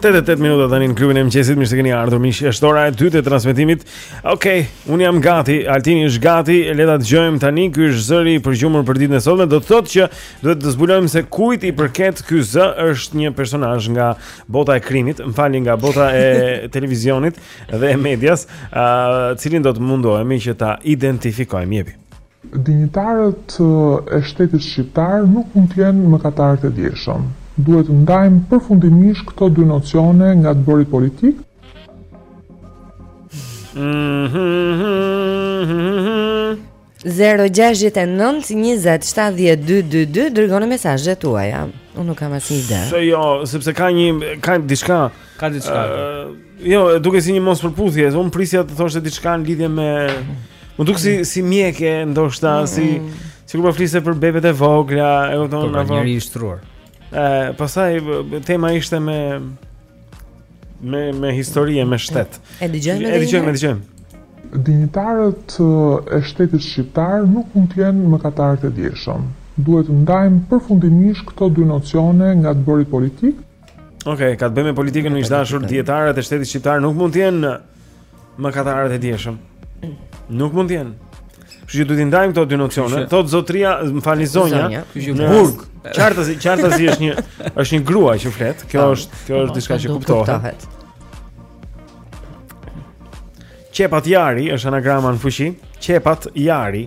[SPEAKER 14] 8 e
[SPEAKER 1] 8 minuta tani në klubin e mëngjesit, mirë se keni ardhur miq. Është ora e dytë e transmetimit. Okej, okay, unë jam gati, Altini është gati. Le ta dëgjojmë tani. Ky është zëri i përgjumur për ditën e sotme. Do të thotë që duhet të zbulojmë se kujt i përket ky zë është një personazh nga bota e krimit, më falni nga bota e televizionit dhe e medias, ë, uh, cilin do të mundohemi që ta identifikojmë jepi.
[SPEAKER 15] Dinjitarët e shtetit shqiptar nuk mund të jenë mëkatarët e djeshëm. Duhet të ndajmë përfundimisht këto dy nocione nga të bërit politikë.
[SPEAKER 5] Zero gjashtë e nëntë njëzet shtatëdhjetë dy dy dy dërgoni mesazhet tuaja. Unë nuk kam asnjë ide.
[SPEAKER 1] Se jo, sepse ka një ka diçka
[SPEAKER 3] Ka diçka.
[SPEAKER 1] Jo, duket si një mospërputhje, unë prisja të thoshte diçka në lidhje me Më duket si si mjeke, ndoshta mm. si sikur po fliste për bebet e vogla, e kupton?
[SPEAKER 3] Po, për
[SPEAKER 1] një
[SPEAKER 3] njeri të shtruar.
[SPEAKER 1] Ë, pastaj tema ishte me me me histori e me shtet.
[SPEAKER 5] E dëgjojmë.
[SPEAKER 1] E dëgjojmë, e dëgjojmë.
[SPEAKER 15] Dinjitarët e shtetit shqiptar nuk mund të jenë mëkatarët e djeshëm. Duhet të ndajmë përfundimisht këto dy nocione nga të bërit politikë
[SPEAKER 1] Okej, okay, ka të bëjë me politikën më, i dashur, dinjitarët e shtetit shqiptar nuk mund të jenë mëkatarët e djeshëm. Nuk mund të jenë. Kështu që duhet t'i ndajmë këto dy nocione. Thotë zotëria, më falni zonja,
[SPEAKER 3] burg.
[SPEAKER 1] Qartazi, qartazi është një është një grua që flet. Kjo
[SPEAKER 5] po.
[SPEAKER 1] është, kjo është diçka që kuptohet. Qepat Jari është anagrama në fuqi. Qepat Jari.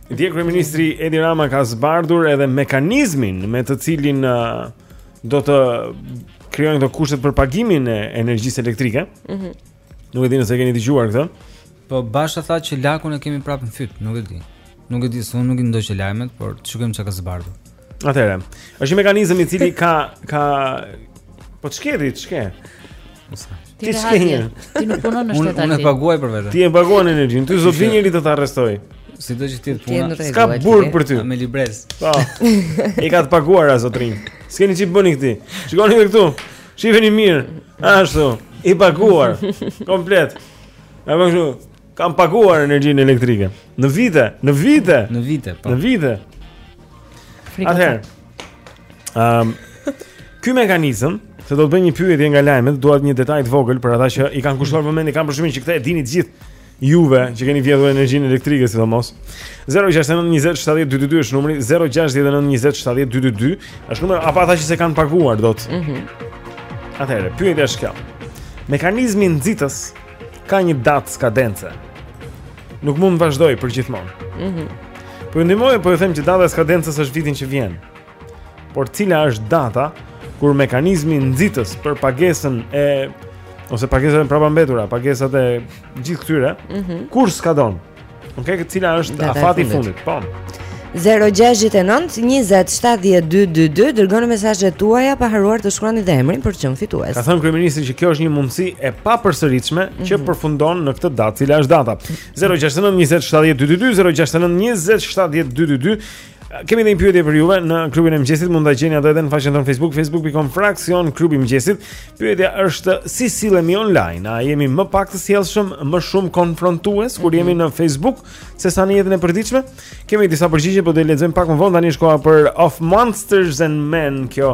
[SPEAKER 1] Dje kryeministri Edi Rama ka zbardhur edhe mekanizmin me të cilin uh, do të krijojnë këto kushtet për pagimin e energjisë elektrike.
[SPEAKER 9] Mhm.
[SPEAKER 1] Mm Nuk e di nëse e keni dëgjuar këtë.
[SPEAKER 3] Po Basha tha që lakun e kemi prapë në fyt, nuk e di. Nuk e di, se unë nuk i ndoqa lajmet, por të shikojmë çka ka zbardhur.
[SPEAKER 1] Atëherë, është një mekanizëm i cili ka ka po ç'ke ti, ç'ke?
[SPEAKER 9] Ti s'ke
[SPEAKER 1] një.
[SPEAKER 9] Ti nuk punon në shtetin.
[SPEAKER 3] Unë e paguaj për vete.
[SPEAKER 1] Ti e paguan energjinë. Ty s'do të vijë njeri të të arrestojë.
[SPEAKER 3] Sido që të
[SPEAKER 9] jetë
[SPEAKER 3] puna?
[SPEAKER 1] S'ka burg për ty.
[SPEAKER 3] Me librezë.
[SPEAKER 1] Po. E ka të paguar zotëria. S'keni ç'i bëni këtij. Shikoni edhe këtu. Shifeni mirë. Ashtu. I paguar. Komplet. A vjen këtu? Kam paguar energjinë elektrike në vite, në vite.
[SPEAKER 3] Në vite, po.
[SPEAKER 1] Në vite. Atëherë. Ehm, um, ky mekanizëm, se do të bëj një pyetje nga lajmet, dua një detaj të vogël për ata që i kanë kushtuar vëmendje, kam përshtypjen që këtë e dini të gjithë juve që keni vjedhur energjinë elektrike sidomos. 069 20 70 222 është numri 069 20 70 222. Është numri apo ata që s'e kanë paguar dot.
[SPEAKER 5] Mhm.
[SPEAKER 1] Mm Atëherë, pyetja është kjo. Mekanizmi nxitës ka një datë skadence. Nuk mund të vazhdojë përgjithmonë.
[SPEAKER 5] Mhm.
[SPEAKER 1] Mm po ju ndihmoj, po ju them që data e skadencës është vitin që vjen. Por cila është data kur mekanizmi nxitës për pagesën e ose pagesat e prapambetura, pagesat e gjithë këtyre,
[SPEAKER 5] mm -hmm.
[SPEAKER 1] kur skadon? Okej, cila është afati i
[SPEAKER 5] fundit,
[SPEAKER 1] po.
[SPEAKER 5] 0-6-9-20-70-222 Dërgoni mesazhet tuaja pa harruar të shkruani dhe emrin për të qenë fitues
[SPEAKER 1] Ka thënë kryeministri që kjo është një mundësi e papërsëritshme mm -hmm. që mhm. përfundon në këtë datë Cila është data 0-6-9-20-70-222 0-6-9-20-70-222 Kemi dhe një pyetje për juve në klubin e mëngjesit, mund ta gjeni atë edhe në faqen tonë Facebook, facebook.com fraksion klubi i mëngjesit. Pyetja është si sillemi online? A jemi më pak të sjellshëm, më shumë konfrontues kur jemi në Facebook se sa në jetën e përditshme? Kemi disa përgjigje, po do t'i lexojmë pak më vonë, tani është koha për Of Monsters and Men, kjo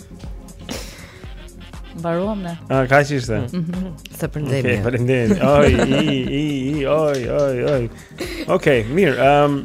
[SPEAKER 9] Mbaruam ne.
[SPEAKER 1] Ah, kaq ishte.
[SPEAKER 9] Sa mhm.
[SPEAKER 5] përndemi.
[SPEAKER 1] Okej, përndemi. Oj, i, i, i, oj, oj, oj. Okej, mirë. Ehm um,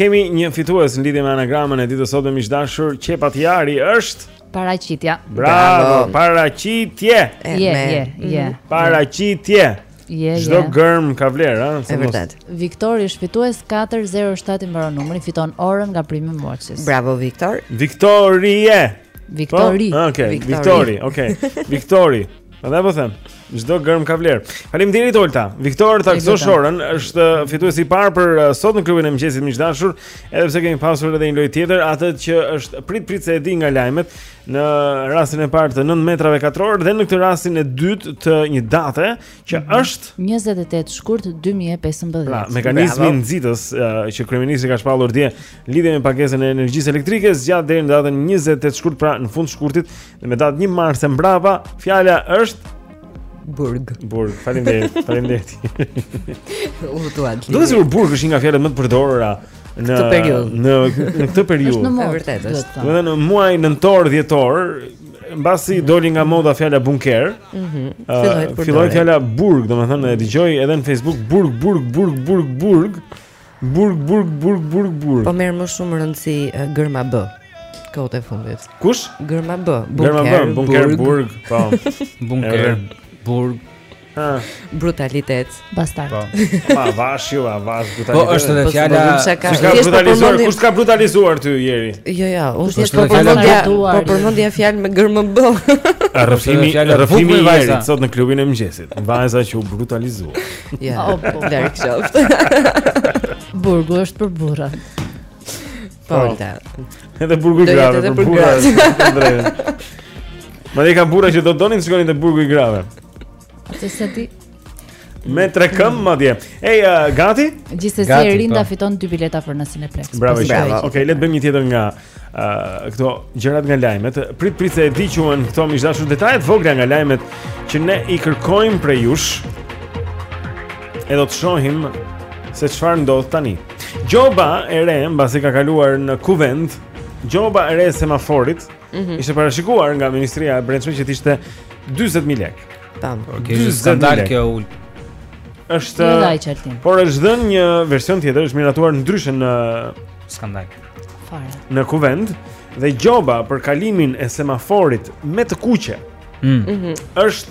[SPEAKER 1] Kemi një fitues në lidhje me anagramën e ditës sot miq të dashur Qepat Jari është
[SPEAKER 9] Paraqitje.
[SPEAKER 1] Bravo, paraqitje.
[SPEAKER 9] Je, je, je.
[SPEAKER 1] Paraqitje.
[SPEAKER 9] Je, je.
[SPEAKER 1] Çdo gërmë ka vlerë, ëh,
[SPEAKER 5] se mos.
[SPEAKER 9] Viktori është fitues 407 i mbaron numri, fiton orën nga Prime Watches.
[SPEAKER 5] Bravo Viktor.
[SPEAKER 1] Viktorie.
[SPEAKER 9] Viktori.
[SPEAKER 1] Po? Okej,
[SPEAKER 5] ah,
[SPEAKER 1] Viktori, okej. Viktori. Edhe po them, çdo gërmë ka vlerë. Faleminderit Olta. Viktor ta gëzosh orën, është fituesi i parë për uh, sot në klubin e mëngjesit miq të dashur, edhe pse kemi pasur edhe një lojë tjetër, atë që është prit prit se e di nga lajmet, në rastin e parë të 9 metrave katror dhe në këtë rastin e dytë të një date që mhm. është
[SPEAKER 9] 28 shkurt 2015.
[SPEAKER 1] Pra, mekanizmi nxitës uh, që kryeministri ka shpallur dje në lidhje me pagesën e energjisë elektrike zgjat deri në datën 28 shkurt pra në fund shkurtit dhe me datë 1 mars e mbrapa fjala është
[SPEAKER 5] Burg.
[SPEAKER 1] Burg, faleminderit, faleminderit.
[SPEAKER 5] U thua ti.
[SPEAKER 1] Do të thotë burg është një nga fjalët më të përdorura. në
[SPEAKER 5] këtë periudhë.
[SPEAKER 1] Në në këtë periudhë.
[SPEAKER 9] Është
[SPEAKER 5] e
[SPEAKER 1] vërtetë. Domethënë muaj nëntor, dhjetor, mbasi doli nga moda fjala bunker.
[SPEAKER 5] Mhm.
[SPEAKER 1] Uh,
[SPEAKER 5] filloi
[SPEAKER 1] fjala burg, domethënë e dëgjoj edhe në Facebook burg, burg, burg, burg, burg. Burg, burg, burg, burg, burg.
[SPEAKER 5] Po merr më shumë rëndësi gërma B. Kohët e fundit.
[SPEAKER 1] Kush?
[SPEAKER 5] Gërma B.
[SPEAKER 1] Bunker, gërma B, bunker, burg, po.
[SPEAKER 3] bunker, burg.
[SPEAKER 5] Brutalitet.
[SPEAKER 9] Bastard.
[SPEAKER 1] Po. Më avash ju, avash po, brutalitet.
[SPEAKER 3] Po është edhe fjala.
[SPEAKER 1] Ka brutalizuar, kush ka brutalizuar ty Jeri?
[SPEAKER 5] Jo, jo, unë thjesht po përmendja, po përmendja fjalë me gërmën B.
[SPEAKER 1] Rrëfimi, rrëfimi i vajzës sot në klubin e mëngjesit. Vajza që u brutalizua.
[SPEAKER 5] Ja,
[SPEAKER 9] po,
[SPEAKER 5] po.
[SPEAKER 9] Burgu është për burrat.
[SPEAKER 5] Po.
[SPEAKER 1] Edhe burgu i grave për burra. Madje ka burra që do donin të shkonin te burgu i grave.
[SPEAKER 9] Se se ti...
[SPEAKER 1] Me tre këmbë, madje. Ej, uh, gati?
[SPEAKER 9] Gjiste
[SPEAKER 3] si
[SPEAKER 9] e rinda
[SPEAKER 3] po.
[SPEAKER 9] fiton dy bileta për në Cineplex.
[SPEAKER 1] Bravo, bravo.
[SPEAKER 9] Oke,
[SPEAKER 1] okay, le të bëjmë një tjetër nga uh, këto gjërat nga lajmet. Prit, prit se e di që unë këto miq të dashur detajet e vogla nga lajmet që ne i kërkojmë prej jush. E do të shohim se çfarë ndodh tani. E do të shohim se çfarë ndodh tani. Gjoba e re, mbasi ka kaluar në kuvend, gjoba e re e semaforit mm -hmm. ishte parashikuar nga Ministria e Brendshme që të ishte 40.000 lekë.
[SPEAKER 5] Tam.
[SPEAKER 3] Okej, okay, skandal kjo ul.
[SPEAKER 1] Është
[SPEAKER 9] jo,
[SPEAKER 1] Por është dhënë një version tjetër, është miratuar ndryshe në
[SPEAKER 3] skandal.
[SPEAKER 9] Fare.
[SPEAKER 1] Në kuvend dhe gjoba për kalimin e semaforit me të kuqe.
[SPEAKER 3] Mm.
[SPEAKER 1] Mm
[SPEAKER 5] -hmm.
[SPEAKER 1] Është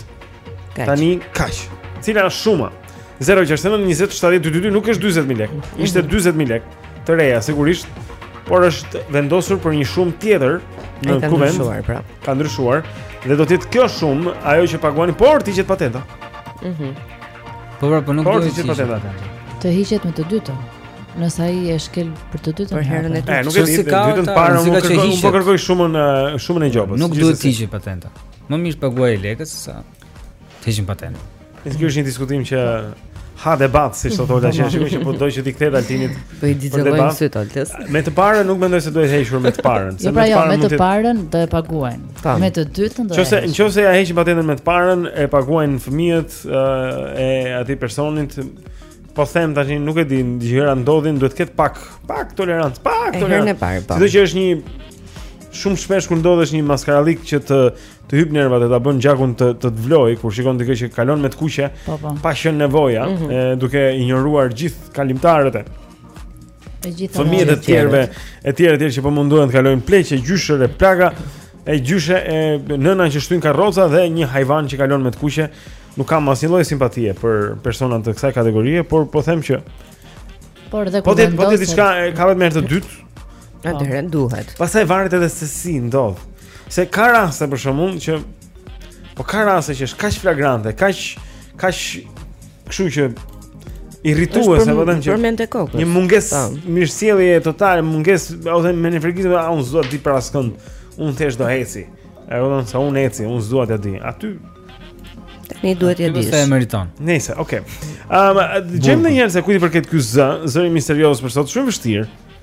[SPEAKER 1] Tani kaq. Cila është shuma? 069 20 70 222 nuk është 40000 lekë. Ishte 40000 mhm. lekë të reja sigurisht, por është vendosur për një shumë tjetër në
[SPEAKER 5] ka
[SPEAKER 1] kuvend.
[SPEAKER 5] Ndryshuar, pra.
[SPEAKER 1] Ka ndryshuar dhe do të jetë kjo shumë ajo që paguani, por të hiqet patenta.
[SPEAKER 5] Mhm.
[SPEAKER 3] Mm po pra, po nuk
[SPEAKER 1] do
[SPEAKER 3] të hiqet
[SPEAKER 1] patenta.
[SPEAKER 9] Të hiqet me të dytën. Nëse ai e shkel për të dytën
[SPEAKER 5] për herën e
[SPEAKER 1] dytë. Nuk e di,
[SPEAKER 3] të
[SPEAKER 1] dytën pra
[SPEAKER 3] nuk e
[SPEAKER 1] di, unë po kërkoj shumën shumën e gjobës.
[SPEAKER 3] Nuk duhet të hiqet patenta. Më mirë paguaj lekët se sa të heqin patentë.
[SPEAKER 1] Nis ky është një diskutim që ha debat si sot Olta që shikoj që po do që ti kthehet Altinit.
[SPEAKER 5] Po i
[SPEAKER 1] dëgjojmë
[SPEAKER 5] si Oltës.
[SPEAKER 1] Me të parën nuk mendoj se duhet hequr me të parën,
[SPEAKER 9] jo, se pra me të jo, parën.
[SPEAKER 1] Jo,
[SPEAKER 9] me
[SPEAKER 1] të
[SPEAKER 9] parën do e paguajnë. Me të dytën do.
[SPEAKER 1] Nëse nëse ia heqin patentën me të parën, e paguajnë fëmijët e atij personit. Po them tash nuk e di, gjëra ndodhin, duhet të ketë pak, pak tolerancë, pak tolerancë. Sido që është një Shumë shpesh kur ndodh një maskarallëk që të të hyp nervat e ta bën gjakun të të të vlojë kur shikon dikë që kalon me të kuqe,
[SPEAKER 9] po, po.
[SPEAKER 1] pa qenë nevoja,
[SPEAKER 9] mm -hmm.
[SPEAKER 1] e, duke injoruar gjithë kalimtarët e fëmijët e tjerëve, e tjerë e tjerë që po mundohen të kalojnë pleq e gjyshër e plaka, e gjyshe e nëna që shtyjnë karroca dhe një hajvan që kalon me të kuqe, nuk kam asnjë lloj simpatie për persona të kësaj kategorie, por po them që
[SPEAKER 9] Por dhe
[SPEAKER 1] po
[SPEAKER 9] kur
[SPEAKER 1] po vendos. Po ti diçka ka vetëm herë të dytë. Po.
[SPEAKER 5] Atëherë duhet.
[SPEAKER 1] Pastaj varet edhe se si ndodh. Se ka raste për shkakun që po ka raste që është kaq flagrante, kaq kaq kështu që irrituese, po them që
[SPEAKER 5] për mend e kokës.
[SPEAKER 1] Një mungesë
[SPEAKER 5] po.
[SPEAKER 1] mirësjellje totale, mungesë, po them menefregizëm, a unë s'dua t'di për askënd. Unë thjesht do eci. E po them se unë eci, unë s'dua t'ia di. Aty
[SPEAKER 5] Ne duhet
[SPEAKER 3] t'ia
[SPEAKER 5] dish.
[SPEAKER 3] Ti e meriton.
[SPEAKER 1] Nëse, okay. Ëm, um, gjeni njëherë se kujt i përket ky zë, zëri misterioz për sot, shumë vështirë.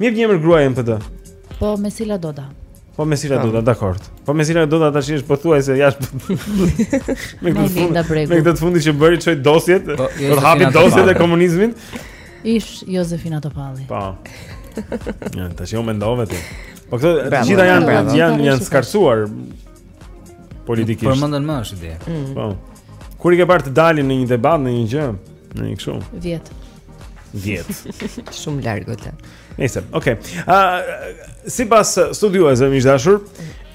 [SPEAKER 1] Mirë një emër gruaje në PD.
[SPEAKER 9] Po me Sila Doda.
[SPEAKER 1] Po
[SPEAKER 5] Mesila
[SPEAKER 1] Doda, dakord. Po Mesila Doda tash është pothuajse jashtë. Me këtë fund. Me këtë fundi që bëri çoj dosjet,
[SPEAKER 3] po,
[SPEAKER 1] do të hapi dosjet e komunizmit.
[SPEAKER 9] Ish Jozefina Topalli.
[SPEAKER 1] Po. Ja, tash u mendove ti. Po këto të gjitha janë janë janë skarcuar politikisht.
[SPEAKER 3] Por mendon më është ide.
[SPEAKER 5] Mm.
[SPEAKER 1] Po. Kur i ke parë të dalin në një debat në një gjë, në një kështu?
[SPEAKER 9] Vjet.
[SPEAKER 1] 10.
[SPEAKER 5] Shumë larg ata.
[SPEAKER 1] Nëse, okay. Ë uh, sipas studiuesve miq të dashur,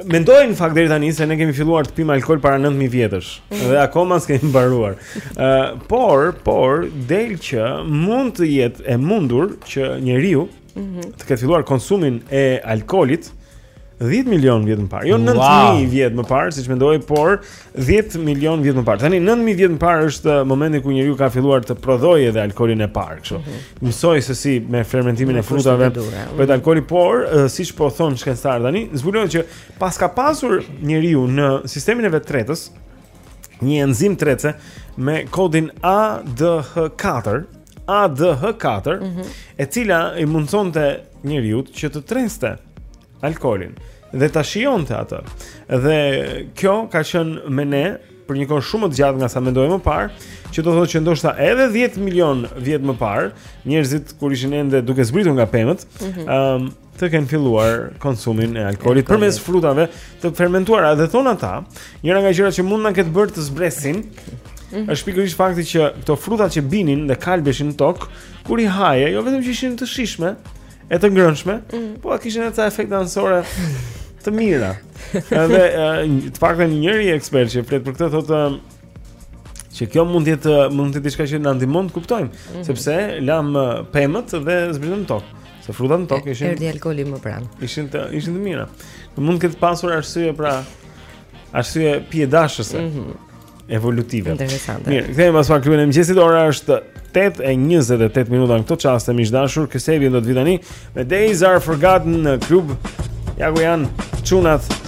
[SPEAKER 1] mendojnë në fakt deri tani se ne kemi filluar të pimë alkool para 9000 vjetësh dhe akoma s'kemi mbaruar. Ë uh, por, por del që mund të jetë e mundur që njeriu Mhm. të ketë filluar konsumin e alkoolit 10 milion vjet më parë. Jo 9000
[SPEAKER 3] wow.
[SPEAKER 1] vjet më parë, siç mendoj, por 10 milion vjet më parë. Tani 9000 vjet më parë është uh, momenti ku njeriu ka filluar të prodhojë edhe alkoolin e parë, kështu. Mm -hmm. Mësoi se si me fermentimin e frutave bëhet alkooli, por uh, siç po thonë shkencëtarët tani, zbulohet që paska pasur njeriu në sistemin e vet tretës një enzimë tretëse me kodin ADH4, ADH4, mm -hmm. e cila i mundësonte njeriut që të treste alkoolin dhe ta shijonte atë. Dhe kjo ka qenë me ne për një kohë shumë më të gjatë nga sa mendojmë më parë, që do thotë që ndoshta edhe 10 milion vjet më parë, njerëzit kur ishin ende duke zbritur nga pemët, ëm mm -hmm. um, të kenë filluar konsumin e alkoolit përmes frutave të fermentuara dhe thonë ata, njëra nga gjërat që mund të na ketë bërë të zbresim mhm. është pikërisht fakti që këto frutat që binin dhe kalbeshin në tokë, kur i haje, jo vetëm që ishin të shijshme e të ngrënshme, mhm. po kishin edhe ca efekte anësore të mira. Edhe të paktën njëri ekspert që flet për këtë thotë që kjo mund të jetë mund të diçka që na ndihmon të kuptojmë, mhm. se pse lamë pemët dhe zbritëm në tokë. Se frutat në tokë ishin
[SPEAKER 5] Erdhi alkooli më pranë.
[SPEAKER 1] Ishin të ishin të mira. Dhe mund të ketë pasur arsye pra arsye pijedashëse. Mm -hmm. Evolutive.
[SPEAKER 5] Interesante.
[SPEAKER 1] Mirë, kthehemi pas pak në klubin e mëngjesit. Ora është 8:28 minuta në këtë çaste miq të dashur. Kasabian do të vijë tani me Days Are Forgotten në klub. Ja ku janë çunat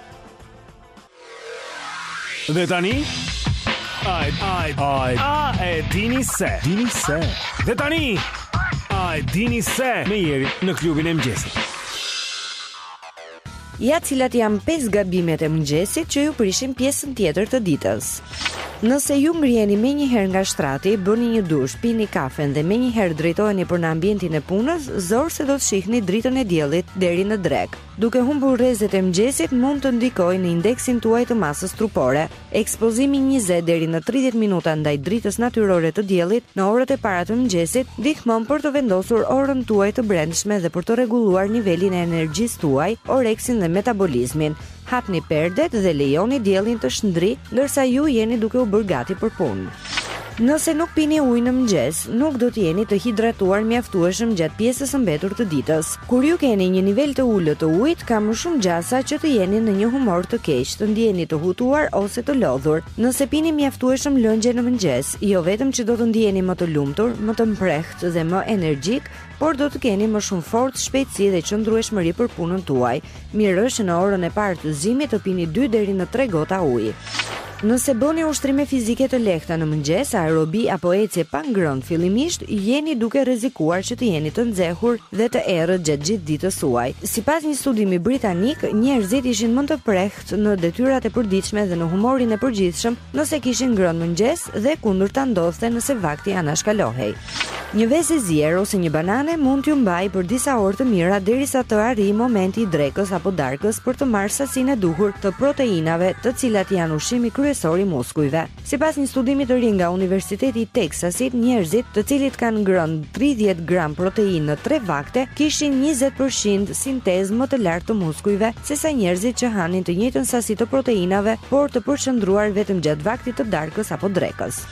[SPEAKER 1] Dhe tani Ai ai ai a e dini se dini se Dhe tani A e dini se me jeri në klubin e mëngjesit
[SPEAKER 5] Ja cilat janë 5 gabimet e mëngjesit që ju prishin pjesën tjetër të ditës. Nëse ju ngriheni menjëherë nga shtrati, bëni një dush, pini kafen dhe menjëherë drejtoheni për në ambientin e punës, zor se do të shihni dritën e diellit deri në drekë. Duke humbur rrezet e mëngjesit mund të ndikojë në indeksin tuaj të masës trupore. Ekspozimi njëzet deri në tridhjetë minuta ndaj dritës natyrore të diellit në orët e para të mëngjesit ndihmon për të vendosur orën tuaj të brendshme dhe për të rregulluar nivelin e energjisë tuaj, oreksin dhe metabolizmin. Hapni perdet dhe lejoni diellin të shndrijë ndërsa ju jeni duke u bërë gati për punë. Nëse nuk pini ujë në mëngjes, nuk do të jeni të hidratuar mjaftueshëm gjatë pjesës së mbetur të ditës. Kur ju keni një nivel të ulët të ujit, ka më shumë gjasa që të jeni në një humor të keq, të ndiheni të hutuar ose të lodhur. Nëse pini mjaftueshëm lëngje në mëngjes, jo vetëm që do të ndiheni më të lumtur, më të mprehtë dhe më energjik, por do të keni më shumë forcë, shpejtësi dhe qëndrueshmëri për punën tuaj. Mirë është që në orën e parë të zgjimit të pini 2 deri në 3 gota ujë. Nëse bëni ushtrime fizike të lehta në mëngjes, aerobi apo ecje pa ngrënë fillimisht, jeni duke rrezikuar që të jeni të nxehur dhe të errët gjatë gjithë ditës suaj. Sipas një studimi britanik, njerëzit ishin më të mprehtë në detyrat e përditshme dhe në humorin e përgjithshëm nëse kishin ngrënë mëngjes dhe e kundërta ndodhte nëse vakti anashkalohej. Një vezë e zier ose një banane mund t'ju mbajë për disa orë të mira derisa të arrijë momenti i drekës apo darkës për të marrë sasinë e duhur të proteinave, të cilat janë ushqimi kryesor i muskujve. Sipas një studimi të ri nga Universiteti i Teksasit, njerëzit, të cilët kanë ngrënë 30 gram proteinë në 3 vakte, kishin 20 për qind sintezë më të lartë të muskujve sesa njerëzit që hanin të njëjtën sasi të proteinave, por të përqendruar vetëm gjatë vaktit të darkës apo drekës.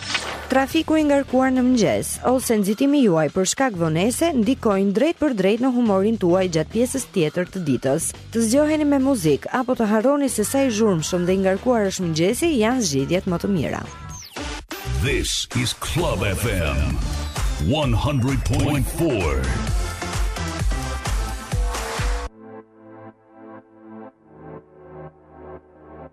[SPEAKER 5] Trafiku i ngarkuar në mëngjes ose nxitimi juaj për shkak vonese ndikojnë drejtpërdrejt në humorin tuaj gjatë pjesës tjetër të ditës. Të zgjoheni me muzikë apo të harroni se sa i zhurmshëm dhe i ngarkuar është mëngjesi janë zgjidhjet më të mira.
[SPEAKER 16] This is Club FM 100.4.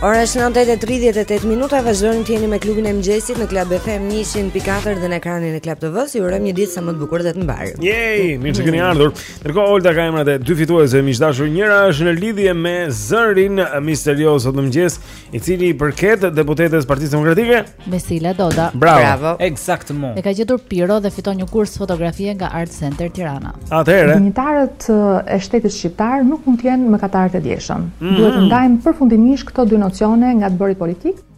[SPEAKER 5] Ora është 9:38 minuta, vazhdoni të jeni me klubin e mëngjesit në Club FM 104 dhe në ekranin e Club TV-së. Ju urojmë një ditë sa më të bukur dhe të mbarë.
[SPEAKER 1] Yay, mirë se keni ardhur. Ndërkohë Olta ka emrat e dy fituesve miq të dashur. Njëra është në lidhje me zërin misterioz sot në mëngjes, i cili i përket deputetes së Partisë Demokratike,
[SPEAKER 9] Mesila Doda.
[SPEAKER 1] Bravo.
[SPEAKER 3] Bravo. Ekzaktëmon.
[SPEAKER 9] E ka gjetur Piro dhe fiton një kurs fotografie nga Art Center Tirana.
[SPEAKER 1] Atëherë,
[SPEAKER 15] dinjitarët e shtetit shqiptar nuk mund të jenë mëkatarët e
[SPEAKER 1] djeshëm.
[SPEAKER 15] Duhet të ndajmë përfundimisht këto dy nocione nga të bërit politikë.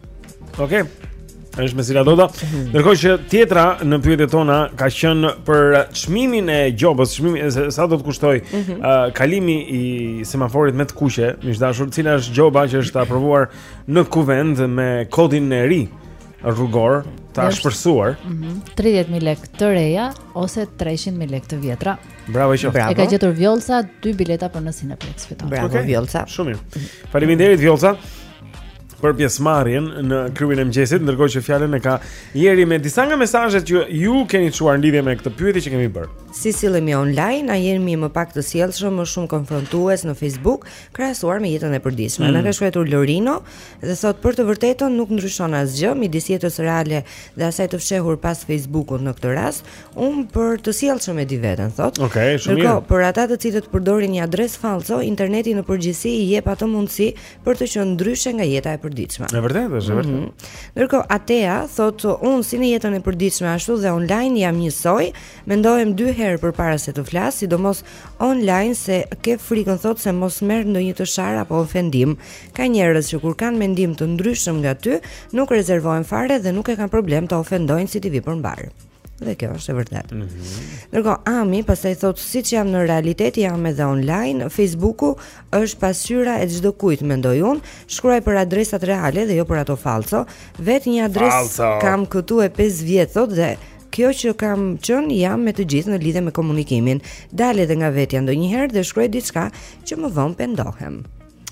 [SPEAKER 15] Okej.
[SPEAKER 1] Okay. Është Mesila Doda. Ndërkohë që tjetra në pyetjet tona ka qenë për çmimin e gjobës, çmimi se sa do të kushtojë
[SPEAKER 5] mm -hmm.
[SPEAKER 1] uh, kalimi i semaforit me të kuqe, miq të dashur, cila është gjoba që është aprovuar në kuvend me kodin e ri rrugor të
[SPEAKER 9] ashpërsuar
[SPEAKER 1] mm
[SPEAKER 9] -hmm. 30.000 lekë të reja ose 300.000 lekë të vjetra
[SPEAKER 1] Bravo i qoftë
[SPEAKER 9] E ka gjetur Vjollca, 2 bileta për në Cineplex Bravo
[SPEAKER 1] okay. Vjollca Shumë mirë. Faleminderit Vjollca për pjesëmarrjen në klubin e mëngjesit, ndërkohë që fjalën e ka Jeri me disa nga mesazhet që ju keni çuar në lidhje me këtë pyetje që kemi bërë.
[SPEAKER 5] Si sillemi online, a jemi më pak të sjellshëm, më shumë konfrontues në Facebook, krahasuar me jetën e përditshme.
[SPEAKER 1] Mm.
[SPEAKER 5] Na ka shkruar Lorino dhe thotë për të vërtetën nuk ndryshon asgjë midis jetës reale dhe asaj të fshehur pas Facebookut në këtë rast, un për të sjellshëm e di veten, thotë.
[SPEAKER 1] Okej, okay,
[SPEAKER 5] shumë
[SPEAKER 1] mirë.
[SPEAKER 5] Por ata të cilët përdorin një adresë fallco, interneti në përgjithësi i jep atë mundësi për të qenë ndryshe nga jeta e përditshme.
[SPEAKER 1] Në vërtetë, është mm -hmm. vërtetë.
[SPEAKER 5] Mhm. Ndërkohë Atea thotë unë si në jetën e përditshme ashtu dhe online jam njësoj, mendohem dy herë përpara se të flas, sidomos online se ke frikën thotë se mos merr ndonjë të sharë apo ofendim. Ka njerëz që kur kanë mendim të ndryshëm nga ty, nuk rezervohen fare dhe nuk e kanë problem të ofendojnë si t'i vijë për mbarë. Dhe kjo është e vërtetë. Mm -hmm. Ndërko, Ami pastaj thotë siç jam në realitet jam edhe online, Facebooku është pasqyra e çdokujt mendoj unë, shkruaj për adresat reale dhe jo për ato fallco. Vetë një adresë kam këtu e 5 vjet thotë dhe kjo që kam qenë jam me të gjithë në lidhe me komunikimin. Dal edhe nga vetja ndonjëherë dhe shkruaj diçka që më vonë pendohem.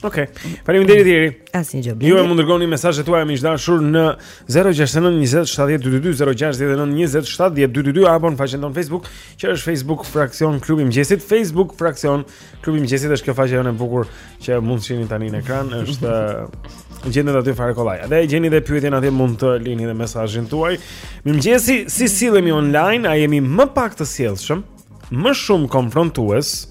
[SPEAKER 1] Okej. Okay. Faleminderit Jeri.
[SPEAKER 5] Asnjë gjë.
[SPEAKER 1] Ju mund të dërgoni mesazhet tuaja të dashur në 069 20 70 222 069 20 70 222 apo në faqen tonë Facebook, që është Facebook fraksion klubi i mëngjesit, Facebook fraksion klubi i mëngjesit është kjo faqe jonë e bukur që mund të shihni tani në ekran, është gjendet aty fare kollaj. Dhe e gjeni dhe pyetjen atje mund të lini dhe mesazhin tuaj. Mirëmëngjesi, si sillemi online, a jemi më pak të sjellshëm, më shumë konfrontues,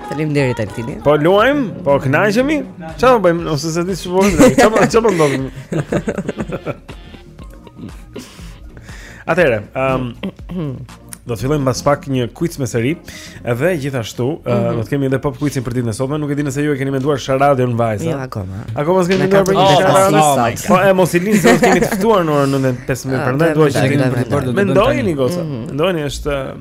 [SPEAKER 5] Faleminderit Altini.
[SPEAKER 1] Po luajm, po kënaqemi. Çfarë po bëjmë ose s'e di çfarë bëjmë? Çfarë po- çfarë po ndodh? Atëre, ehm um, do të fillojmë pas pak një quiz me seri, edhe gjithashtu mm
[SPEAKER 5] -hmm.
[SPEAKER 1] do të kemi edhe pop quizin për ditën e sotme, nuk e di nëse ju e keni menduar sharadën vajza.
[SPEAKER 5] Jo akoma.
[SPEAKER 1] Akoma
[SPEAKER 5] s'kemi
[SPEAKER 1] menduar për një
[SPEAKER 5] oh,
[SPEAKER 1] sharadë.
[SPEAKER 5] Oh, oh,
[SPEAKER 1] po e mos i lini se do të kemi të ftuar në orën 9:15,
[SPEAKER 5] ah,
[SPEAKER 1] prandaj duhet të jemi. Mendojeni goca.
[SPEAKER 5] Mhm.
[SPEAKER 1] Mendojeni është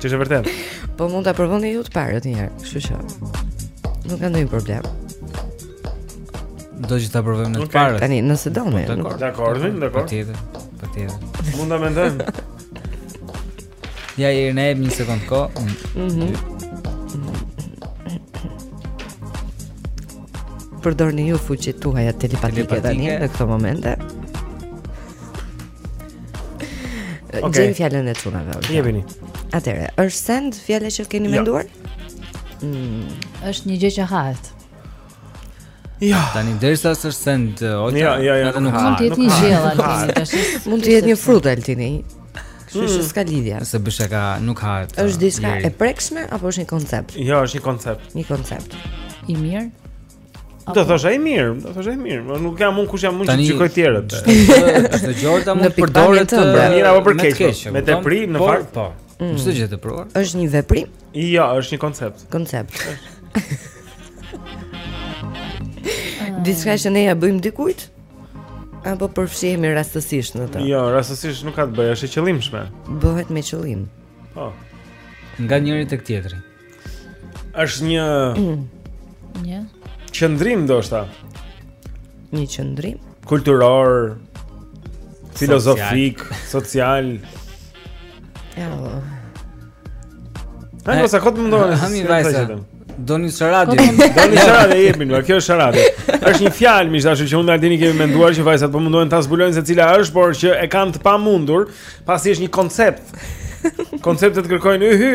[SPEAKER 3] Që
[SPEAKER 1] është vërtet.
[SPEAKER 5] Po mund ta provoni ju të parët një herë, kështu që. Nuk ka ndonjë problem.
[SPEAKER 3] Do që ta provojmë ne të parët.
[SPEAKER 5] Tani, nëse do me.
[SPEAKER 3] Po,
[SPEAKER 1] dakor, dakor, dakor.
[SPEAKER 3] Patjetër, patjetër.
[SPEAKER 1] Mund ta mendojmë.
[SPEAKER 3] Ja, jepna një sekondë kohë.
[SPEAKER 5] Mhm. Përdorni ju fuqitë tuaja telepatike tani në këto momente. Okay. Gjejmë fjalën e çunave.
[SPEAKER 1] Jepini.
[SPEAKER 5] Atëre, është send fjala që keni
[SPEAKER 1] jo.
[SPEAKER 5] menduar? Mm.
[SPEAKER 9] Është një gjë që hahet.
[SPEAKER 1] Ja.
[SPEAKER 3] Tani derisa është send, uh,
[SPEAKER 1] ojta. Ja, ja,
[SPEAKER 3] ja.
[SPEAKER 1] Nuk
[SPEAKER 9] mund të jetë një
[SPEAKER 1] gjellë
[SPEAKER 9] Altini tash.
[SPEAKER 5] Mund të jetë një frut Altini. Kështu që
[SPEAKER 1] mm.
[SPEAKER 5] s'ka lidhje.
[SPEAKER 3] Se bësh ka nuk hahet.
[SPEAKER 5] Është uh,
[SPEAKER 3] diçka
[SPEAKER 5] e prekshme apo është një koncept?
[SPEAKER 1] Jo, është një koncept.
[SPEAKER 5] Një koncept.
[SPEAKER 9] I mirë.
[SPEAKER 1] Do thosh ai mirë, do thosh ai mirë, por nuk jam unë kush jam unë që gjykoj të tjerët.
[SPEAKER 3] Çdo gjë, Orta,
[SPEAKER 5] mund
[SPEAKER 3] të përdoret
[SPEAKER 1] për mirë apo për keq. Po. Me teprim në fakt.
[SPEAKER 3] Po.
[SPEAKER 5] Mm.
[SPEAKER 3] Çdo gjë të provuar.
[SPEAKER 5] Është një veprim?
[SPEAKER 1] Jo, është një koncept.
[SPEAKER 5] Koncept. Diçka që ne ia bëjmë dikujt? Apo përfshihemi rastësisht në të?
[SPEAKER 1] Jo, rastësisht nuk ka të bëjë, është e qëllimshme.
[SPEAKER 5] Bëhet me qëllim.
[SPEAKER 1] Po.
[SPEAKER 3] Nga njëri tek tjetri.
[SPEAKER 1] Është një
[SPEAKER 9] një
[SPEAKER 1] qëndrim ndoshta.
[SPEAKER 5] Një qëndrim
[SPEAKER 1] kulturor, filozofik, social.
[SPEAKER 5] Ja.
[SPEAKER 1] Ha, mo sa kot
[SPEAKER 3] mundon. Ha mi vajza. Doni sharadë,
[SPEAKER 1] doni sharadë e jepin, kjo është sharadë. Është një fjalë, miq të dashur, që unë dhe Aldini kemi menduar që vajzat po mundohen ta zbulojnë se cila është, por që e kanë të pamundur, pasi është një koncept. Konceptet kërkojnë yhy.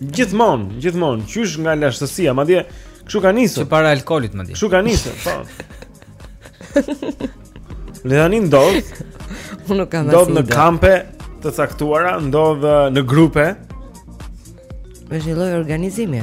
[SPEAKER 1] Gjithmonë, gjithmonë, qysh nga lashtësia, madje kështu ka nisur.
[SPEAKER 3] Që para alkoolit madje.
[SPEAKER 1] Kështu ka nisur, po. Le tani ndodh.
[SPEAKER 5] Unë nuk kam asnjë.
[SPEAKER 1] Ndodh
[SPEAKER 5] në
[SPEAKER 1] kampe të caktuara, ndodh në grupe.
[SPEAKER 5] Është një lloj organizimi.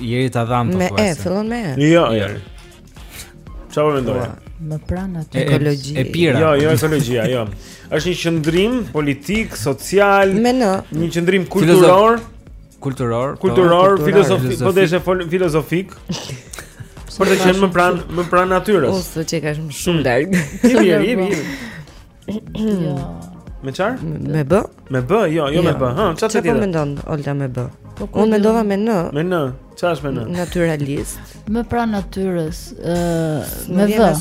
[SPEAKER 3] Jeri ta dhamë po thua.
[SPEAKER 5] Me e fillon me.
[SPEAKER 1] Jo, jo. Çfarë po mendon?
[SPEAKER 9] Më pranë
[SPEAKER 3] atë
[SPEAKER 5] ekologji.
[SPEAKER 3] E pira.
[SPEAKER 1] Jo, jo ekologjia, jo. Është një qëndrim politik, social,
[SPEAKER 5] me në.
[SPEAKER 1] një qëndrim kulturor,
[SPEAKER 3] kulturor, po,
[SPEAKER 1] kulturor, filozofik, po deshë filozofik. Për të qenë më pranë, më pranë natyrës.
[SPEAKER 5] Ose që është shumë shumë hmm.
[SPEAKER 1] larg. Jeri, Jeri.
[SPEAKER 9] Jo.
[SPEAKER 1] Me çfarë?
[SPEAKER 5] Me B?
[SPEAKER 1] Me B, jo, jo me jo. B. Hë, çfarë ti?
[SPEAKER 5] Çfarë po mendon Olta me B?
[SPEAKER 9] Po
[SPEAKER 5] unë mendova me N.
[SPEAKER 1] Me N. Çfarë është me N?
[SPEAKER 5] Naturalist.
[SPEAKER 9] Më pranë natyrës, ë, me V.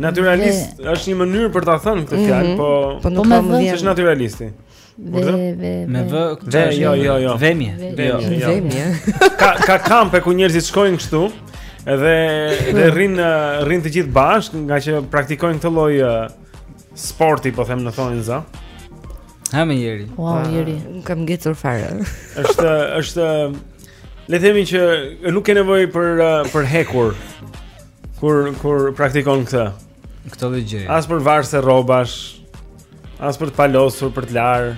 [SPEAKER 1] Naturalist është një mënyrë për ta thënë këtë
[SPEAKER 5] mhm.
[SPEAKER 1] fjalë, po
[SPEAKER 5] po nuk
[SPEAKER 9] po më
[SPEAKER 5] vjen.
[SPEAKER 1] Është naturalisti.
[SPEAKER 9] Ve, ve, ve.
[SPEAKER 3] Me vë,
[SPEAKER 1] ve, jo, jo, jo.
[SPEAKER 3] Vemje. Jo,
[SPEAKER 1] jo.
[SPEAKER 5] Vemje.
[SPEAKER 1] Ka ka kampe ku njerëzit shkojnë kështu. Edhe dhe rrin rrin të gjithë bashkë, ngaqë praktikojnë këtë lloj sporti, po them në thonjëza.
[SPEAKER 3] Ha me Jeri.
[SPEAKER 9] Wow, ah. Jeri.
[SPEAKER 5] Unë kam ngecur fare.
[SPEAKER 1] Është është le të themi që nuk ke nevojë për për hekur kur kur praktikon këtë.
[SPEAKER 3] Këtë lloj gjëje.
[SPEAKER 1] As për varse rrobash. As për të palosur, për të larë.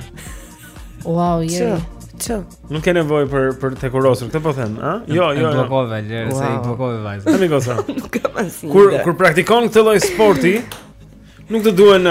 [SPEAKER 9] Wow, Jeri.
[SPEAKER 5] Ço, ço.
[SPEAKER 1] Nuk ke nevojë për për të hekurosur, këtë po them, a? Jo, jo, jo.
[SPEAKER 3] Bllokove, Jeri, wow. se i bllokove vajzat.
[SPEAKER 1] Tani goca. Kur kur praktikon këtë lloj sporti, nuk të duhen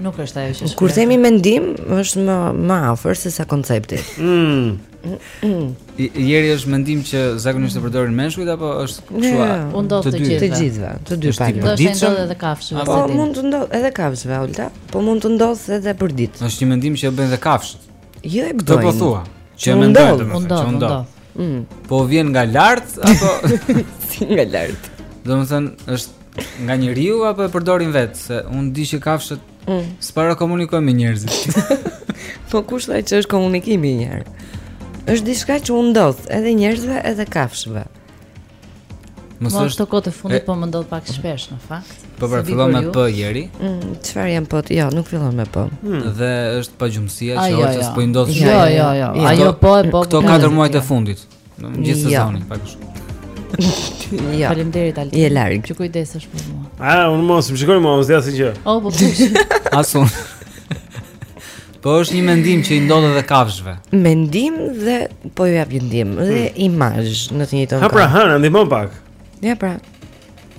[SPEAKER 1] Nuk është
[SPEAKER 9] ajo që shkruaj.
[SPEAKER 5] Kur themi mendim, është më më afër sesa koncepti.
[SPEAKER 1] Mm.
[SPEAKER 3] Jeri është mendim që zakonisht e përdorin meshkujt apo është kështu?
[SPEAKER 5] Jo,
[SPEAKER 9] u ndodh të gjithëve.
[SPEAKER 5] Të gjithëve, të dy palë.
[SPEAKER 9] Do të ndodh edhe kafshëve.
[SPEAKER 5] Po mund të ndodh edhe kafshëve, Olta. Po mund të ndodh edhe përditë.
[SPEAKER 3] Është një mendim që e bëjnë edhe kafshët.
[SPEAKER 5] Jo e
[SPEAKER 3] mendojnë. Këto
[SPEAKER 5] po
[SPEAKER 3] thua. Që e
[SPEAKER 5] mendojnë,
[SPEAKER 3] të
[SPEAKER 9] mendojnë,
[SPEAKER 3] që
[SPEAKER 9] mendojnë.
[SPEAKER 5] Mm.
[SPEAKER 3] Po vjen nga lart apo
[SPEAKER 5] si nga lart?
[SPEAKER 3] Domethën është nga njeriu apo e përdorin vet se un di që kafshët
[SPEAKER 5] mm.
[SPEAKER 3] s'para komunikojnë me njerëzit.
[SPEAKER 5] po kush tha që është komunikimi i njerëzve? Është diçka që u ndodh edhe njerëzve edhe kafshëve.
[SPEAKER 3] Mos është
[SPEAKER 9] kohët e fundit po më ndodh pak shpesh në fakt.
[SPEAKER 3] Po pra fillon me p Eri.
[SPEAKER 5] Mm, çfarë jam po? Jo, nuk fillon me p. Hmm.
[SPEAKER 3] Dhe është
[SPEAKER 9] pagjumësia
[SPEAKER 3] që ose
[SPEAKER 9] jo.
[SPEAKER 3] s'po i ndodh
[SPEAKER 9] shumë. Jo, jo, jo. Ajo po e po.
[SPEAKER 3] Këto
[SPEAKER 9] katër
[SPEAKER 3] muajt e fundit. Në gjithë
[SPEAKER 5] jo.
[SPEAKER 3] sezonin pak shumë.
[SPEAKER 5] Ja.
[SPEAKER 9] Faleminderit Altin.
[SPEAKER 5] Je larg.
[SPEAKER 9] Ju kujdesesh për mua.
[SPEAKER 1] Ah, unë mos më shiko mua, unë s'di asgjë.
[SPEAKER 9] Oh, po.
[SPEAKER 3] Asun. Po është një mendim që i ndodh edhe kafshëve.
[SPEAKER 5] Mendim dhe po ju jap një ndihmë dhe hmm. imazh në të njëjtën kohë.
[SPEAKER 1] Ha pra, ha, ndihmon pak.
[SPEAKER 5] Ja pra.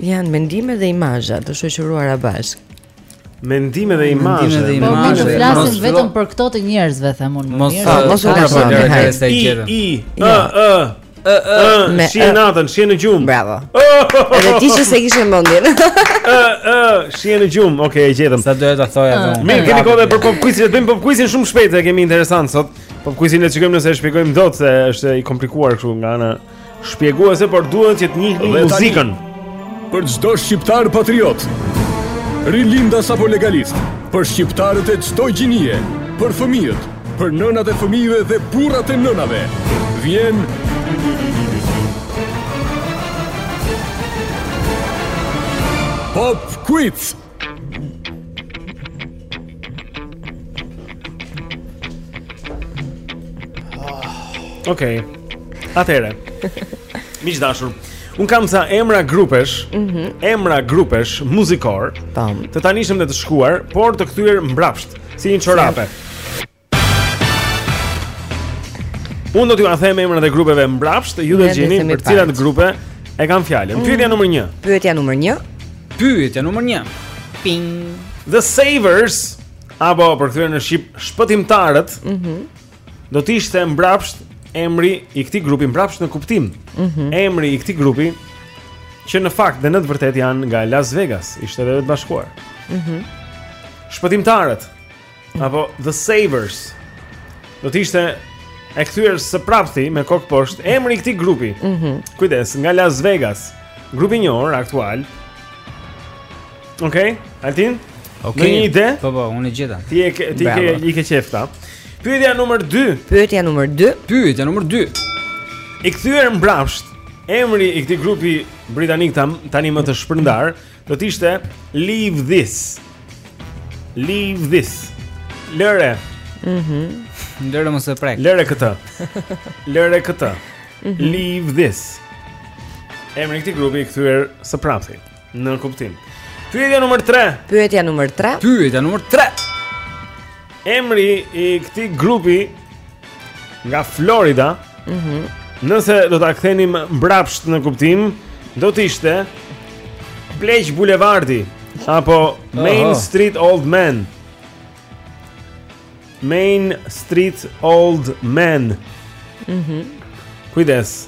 [SPEAKER 5] Janë mendime dhe imazhe të shoqëruara bashkë.
[SPEAKER 1] Mendime dhe imazhe.
[SPEAKER 9] Po
[SPEAKER 3] mund
[SPEAKER 9] të flasim vetëm për këto të njerëzve, them unë.
[SPEAKER 3] Mos
[SPEAKER 5] mos u
[SPEAKER 3] lashë.
[SPEAKER 1] I i ë ë
[SPEAKER 3] Ë ë,
[SPEAKER 5] shihen
[SPEAKER 1] natën, shihen në gjumë.
[SPEAKER 5] Bravo. Edhe ti që s'e kishe mendjen.
[SPEAKER 1] Ë ë, shihen në gjumë. Okej, e gjetëm.
[SPEAKER 3] Sa doja ta thoja atë.
[SPEAKER 1] Mirë, kemi kohë për pop quizin, bëjmë pop quizin shumë shpejt, e kemi interesant sot. Pop quizin e shikojmë nëse e shpjegojmë dot se është i komplikuar kështu nga ana shpjeguese, por duhet që të njihni muzikën.
[SPEAKER 12] Për çdo shqiptar patriot, rilindas apo legalist, për shqiptarët e çdo gjinie, për fëmijët, për nënat e fëmijëve dhe burrat e nënave, vjen Pop Quiz!
[SPEAKER 1] Okej. Okay. Atëre. Miq të dashur, un kam ca emra grupesh, mm -hmm. emra grupesh muzikorë.
[SPEAKER 5] Tam.
[SPEAKER 1] Të tanishëm dhe të shkuar, por të kthyer mbrapsht, si një çorape. Unë do t'jua them emrat e grupeve mbrapsht, ju do të gjeni për cilat grupe e kanë fjalën. Mm. Pyetja numër 1.
[SPEAKER 5] Pyetja numër 1.
[SPEAKER 3] Pyetja numër 1. Ping.
[SPEAKER 1] The Savers apo përkthyer në shqip shpëtimtarët.
[SPEAKER 5] Mhm.
[SPEAKER 1] Mm do të ishte mbrapsht emri i këtij grupi mbrapsht në kuptim.
[SPEAKER 5] Mhm.
[SPEAKER 1] Mm emri i këtij grupi që në fakt dhe në të vërtetë janë nga Las Vegasi i Shteteve të Bashkuara.
[SPEAKER 5] Mhm.
[SPEAKER 1] Mm shpëtimtarët apo The Savers. Do të ishte e kthyer së prapthi me kokëposhtë emri i këtij grupi.
[SPEAKER 5] Mhm.
[SPEAKER 1] Mm Kujdes, nga Las Vegas. Grup i njohur aktual. Okej, okay, Altin.
[SPEAKER 3] Okej.
[SPEAKER 1] Okay. Ndonjë ide?
[SPEAKER 3] Po po, unë e gjeta.
[SPEAKER 1] Ti e ti ke i ke qejf këta. Pyetja numër 2.
[SPEAKER 5] Pyetja numër 2.
[SPEAKER 3] Pyetja numër 2.
[SPEAKER 1] I kthyer mbrapsht emri i këtij grupi britanik tani më të shpërndarë. Do të ishte leave this. Leave this. Lëre.
[SPEAKER 5] Mhm.
[SPEAKER 3] Mm Lëre mos e prek.
[SPEAKER 1] Lëre këtë. Lëre këtë.
[SPEAKER 5] Mm -hmm.
[SPEAKER 1] Leave this. Emri i këtij grupi i kthyer së prapthi në kuptim. Pyetja numër 3.
[SPEAKER 5] Pyetja numër 3.
[SPEAKER 3] Pyetja numër 3.
[SPEAKER 1] Emri i këtij grupi nga Florida.
[SPEAKER 5] Mhm.
[SPEAKER 1] Mm nëse do ta kthenim mbrapsht në kuptim, do të ishte Pleq Bulevardi apo Main
[SPEAKER 3] Aha.
[SPEAKER 1] Street Old Man. Main Street Old Men.
[SPEAKER 5] Mhm.
[SPEAKER 1] Mm Kujdes.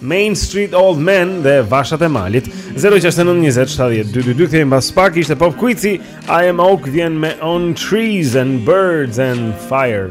[SPEAKER 1] Main Street Old Men dhe Vashat e Malit 0692070222 kthehemi mbas pak ishte Pop Quizi I am Oak vjen me On Trees and Birds and Fire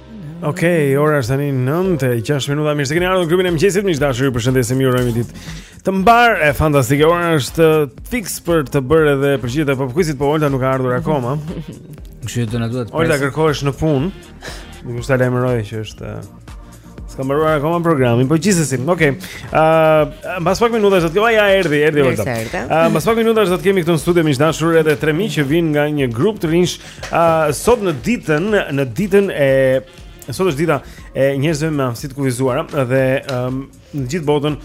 [SPEAKER 1] Ok, ora është tani 9:06 minuta. Mirë se keni ardhur në klubin e mëngjesit. Miq të dashur, ju përshëndesim ju urojmë ditë të mbarë e fantastike. Ora është fiks për të bërë edhe përgjigjet e popkuizit, po Olta nuk ka ardhur akoma.
[SPEAKER 3] Kështu do na duhet.
[SPEAKER 1] Olta kërkohesh në punë. Kush ta lajmërojë që është s'ka mbaruar akoma programi, po gjithsesi. Okej. Okay. Ëh, pas pak minutash do të kemi ja erdhi, erdhi Olta. Ëh, pas pak minutash do të kemi këtu në studio miq të dashur edhe tre miq që vijnë nga një grup të rinjsh Uh, sot në ditën, në ditën e sot është dita e njerëzve me aftësi të kufizuara dhe um, në gjithë botën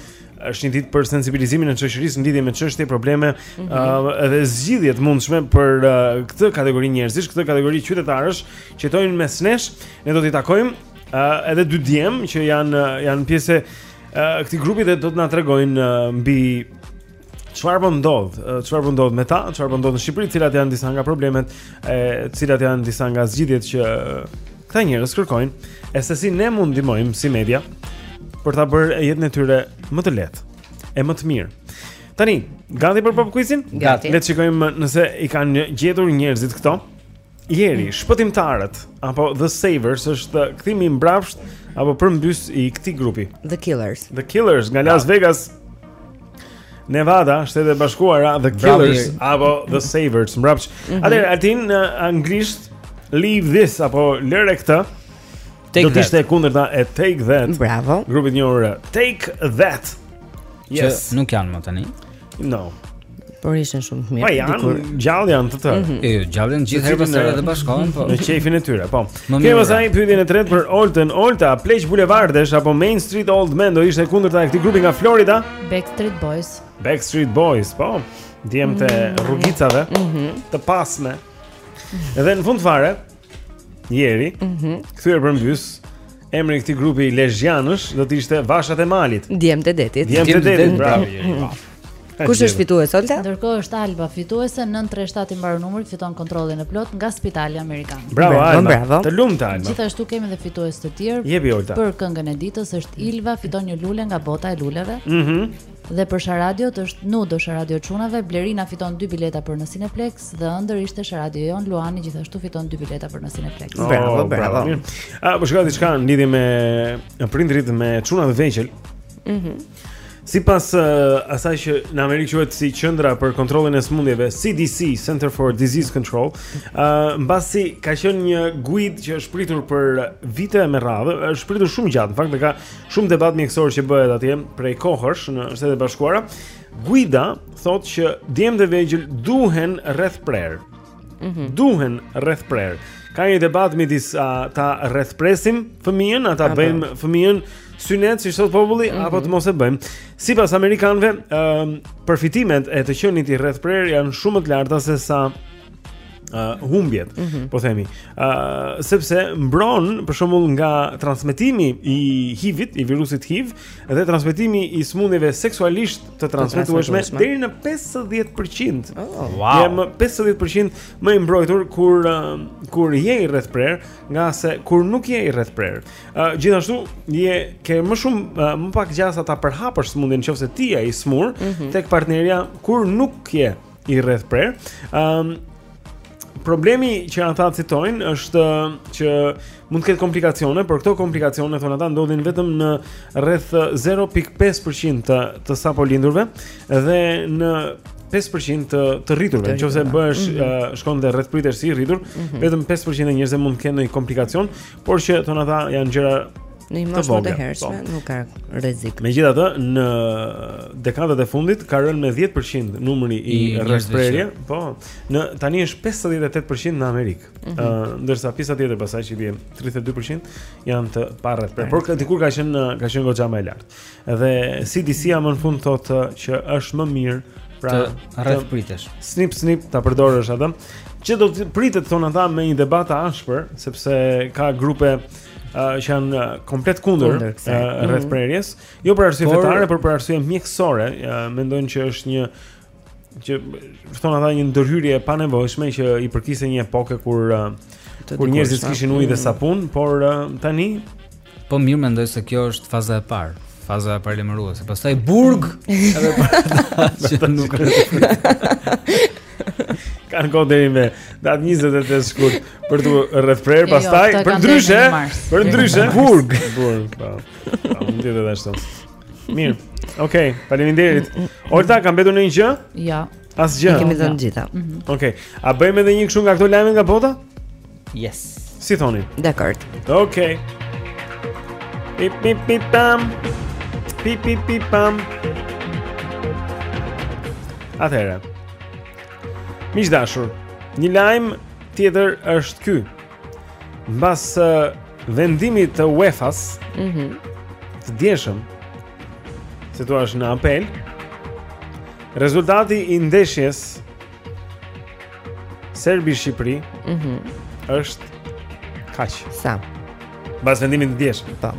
[SPEAKER 1] është një ditë për sensibilizimin e shoqërisë në lidhje me çështje, probleme
[SPEAKER 5] mm
[SPEAKER 1] -hmm. uh, dhe zgjidhje të mundshme për uh, këtë kategori njerëzish, këtë kategori qytetarësh që jetojnë mes nesh. Ne do t'i takojmë uh, edhe dy djem që janë janë pjesë e uh, këtij grupi dhe do të na tregojnë uh, mbi Çfarë po ndodh? Çfarë po ndodh me ta? Çfarë po ndodh në Shqipëri? Cilat janë disa nga problemet? E cilat janë disa nga zgjidhjet që këta njerëz kërkojnë? E se si ne mund të ndihmojmë si media për ta bërë jetën e tyre më të lehtë e më të mirë. Tani, gati për pop quizin?
[SPEAKER 5] Gati.
[SPEAKER 1] Le të shikojmë nëse i kanë gjetur njerëzit këto. Jeri, shpëtimtarët apo The Savers është kthimi i mbrapsht apo përmbys i këtij grupi?
[SPEAKER 5] The Killers.
[SPEAKER 1] The Killers nga Las Vegas. Nevada, shtetet e bashkuara, The Killers
[SPEAKER 3] Bravo,
[SPEAKER 1] apo The Savers, mbrapsht.
[SPEAKER 5] Mm -hmm.
[SPEAKER 1] Atëherë, atin në anglisht Leave This apo Lëre këtë.
[SPEAKER 3] Take
[SPEAKER 1] Do të ishte e kundërta e Take That.
[SPEAKER 5] Bravo.
[SPEAKER 1] Grupi i njohur eh, Take That. Yes.
[SPEAKER 3] Që nuk janë më tani.
[SPEAKER 1] No.
[SPEAKER 5] Por ishin shumë të mirë.
[SPEAKER 1] Po janë, gjallë janë të tërë.
[SPEAKER 5] Mhm.
[SPEAKER 3] Jo, gjallë janë të gjithë herë pas herë dhe bashkohen, po.
[SPEAKER 1] Në qejfin e tyre, po. Kemi pastaj pyetjen e tretë për Oltën, Olta, Pleq Bulevardesh apo Main Street Old Men do ishte e kundërta e këtij grupi nga Florida?
[SPEAKER 9] Backstreet Boys.
[SPEAKER 1] Backstreet Boys, po. Djem të
[SPEAKER 9] mhm.
[SPEAKER 1] rrugicave,
[SPEAKER 5] mhm.
[SPEAKER 1] të pasme. Edhe në fund fare, Jeri,
[SPEAKER 5] mm
[SPEAKER 1] -hmm. kthyer përmbys, emri i këtij grupi lezhjanësh do të ishte Vashat e Malit.
[SPEAKER 5] Djem të detit.
[SPEAKER 1] Djem të detit, bravo, jeri, bravo.
[SPEAKER 5] Kush është fituese Olta?
[SPEAKER 9] Ndërkohë është Alba fituese 937 i mbaron numri, fiton kontrollin e plotë nga Spitali Amerikan.
[SPEAKER 1] Bravo Alba.
[SPEAKER 5] Bravo.
[SPEAKER 1] Të lumtë Alba.
[SPEAKER 9] Gjithashtu kemi edhe fitues të tjerë.
[SPEAKER 1] Jepi Olta.
[SPEAKER 9] Për këngën e ditës është Ilva fiton një lule nga bota e luleve.
[SPEAKER 1] Mhm.
[SPEAKER 9] Mm Dhe për Sharadiot është te Sharadio e Çunave, Blerina fiton dy bileta për në Cineplex dhe Ëndërr ishte Sharadio Jon Luani gjithashtu fiton dy bileta për në Cineplex.
[SPEAKER 1] Oh, bravo, bravo. A po shikoj diçka në lidhje me prindrit me çunat e vegjël?
[SPEAKER 5] Mhm.
[SPEAKER 1] Mm Sipas uh, asaj që në Amerikë quhet si qendra për kontrollin e sëmundjeve, CDC, Center for Disease Control, uh, mbasi ka qenë një guidë që është pritur për vite me radhë, është pritur shumë gjatë, në fakt ka Shumë debat mjekësor që bëhet atje prej kohësh në Shtetet e Bashkuara. Guida thotë që djemtë e vegjël duhen rrethprerë. Mm -hmm. Duhen rrethprerë. Ka një debat midis a ta rrethpresim fëmijën, a
[SPEAKER 5] ta
[SPEAKER 1] bëjmë fëmijën synet siç thotë populli mm -hmm. apo të mos e bëjmë. Sipas amerikanëve, ëm um, përfitimet e të qenit i rrethprerë janë shumë më të larta se sa uh, humbjet, mm -hmm. po themi. Uh, sepse mbron për shembull nga transmetimi i HIV-it, i virusit HIV dhe transmetimi i sëmundjeve seksualisht të transmetueshme deri në 50%.
[SPEAKER 5] Oh,
[SPEAKER 3] wow.
[SPEAKER 1] Je 50% më i mbrojtur kur uh, kur je i rrethprerë, nga se kur nuk je i rrethprerë. Uh, gjithashtu je ke më shumë uh, më pak gjasa ta përhapësh sëmundjen nëse ti je i smur mm -hmm. tek partnerja kur nuk je i rrethprerë. Ëm um, problemi që ata citojnë është që mund të ketë komplikacione, por këto komplikacione thonë ata ndodhin vetëm në rreth 0.5% të të sapolindurve dhe në 5% të të rriturve, qoftë
[SPEAKER 5] se
[SPEAKER 1] bëhesh mm -hmm. uh, shkon dhe rrethpritesh si i rritur, mm -hmm. vetëm 5% e njerëzve mund të kenë një komplikacion, por që thonë ata janë gjëra
[SPEAKER 5] Në një moshë më të hershme
[SPEAKER 1] po.
[SPEAKER 5] nuk ka rrezik.
[SPEAKER 1] Megjithatë, në dekadat e fundit ka rënë me 10% numri i,
[SPEAKER 3] i
[SPEAKER 1] rrethprerjeve. Po, në tani është 58% në Amerikë. Ëh,
[SPEAKER 5] mm -hmm.
[SPEAKER 1] uh, ndërsa pjesa tjetër pastaj që i bie 32% janë të parrethprerë. Por kjo dikur ka qenë ka qenë goxha më e lartë. Dhe CDC-a më në fund thotë që është më mirë pra
[SPEAKER 3] të rrethpritesh.
[SPEAKER 1] Snip snip ta përdorësh atë. Që do të pritet thonë ata me një debat të ashpër, sepse ka grupe që janë uh, komplet kundër
[SPEAKER 5] uh, rreth
[SPEAKER 1] mhm. prerjes, jo për arsye fetare, por për arsye mjekësore, uh, mendojnë që është një që thon ata një ndërhyrje e panevojshme që i përkiste një epoke kur uh, kur njerëzit s'kishin ujë dhe
[SPEAKER 5] mhm.
[SPEAKER 1] sapun, por uh, tani
[SPEAKER 3] po mirë mendoj se kjo është faza e parë faza paralajmëruese. Pastaj burg edhe për që nuk
[SPEAKER 1] Kanë kohë deri me datë 28 shkurt për t'u rrëfyer
[SPEAKER 9] jo,
[SPEAKER 1] pastaj përndryshe,
[SPEAKER 9] përndryshe
[SPEAKER 1] burg, burg. Po. Po, mund të jetë ashtu. Mirë. Okej, okay, faleminderit. Olta ka mbetur ndonjë gjë?
[SPEAKER 9] Jo.
[SPEAKER 1] Asgjë.
[SPEAKER 5] I kemi dhënë të gjitha. Mhm.
[SPEAKER 1] Okej. Okay. A bëjmë edhe një kështu nga këto lajmet nga bota?
[SPEAKER 3] Yes.
[SPEAKER 1] Si thoni?
[SPEAKER 5] Dakord.
[SPEAKER 1] Okej. Okay. Pip pip pip pam. Pip pip pip pam. Atëherë. Miq të dashur, një lajm tjetër është ky. Mbas uh, vendimit të UEFA-s,
[SPEAKER 5] ëh, mm -hmm.
[SPEAKER 1] të djeshëm, si t'thuash në apel. Rezultati i ndeshjes Serbi Shqipëri.
[SPEAKER 5] Mhm.
[SPEAKER 1] Mm është kaq.
[SPEAKER 5] Sa?
[SPEAKER 1] Mbas vendimit të djeshëm.
[SPEAKER 5] Po.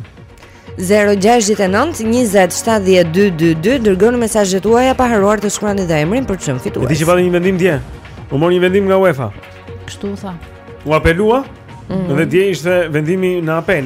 [SPEAKER 5] 0-6-9-27-12-22 Dërgoni mesazhet tuaja pa harruar të shkruani dhe emrin për t'u
[SPEAKER 1] shpallur
[SPEAKER 5] fitues E
[SPEAKER 1] di që pati një vendim dje U mor një vendim nga UEFA
[SPEAKER 9] Kështu u tha
[SPEAKER 1] U apelua
[SPEAKER 5] mm -hmm.
[SPEAKER 1] Dhe dje ishte vendimi në apel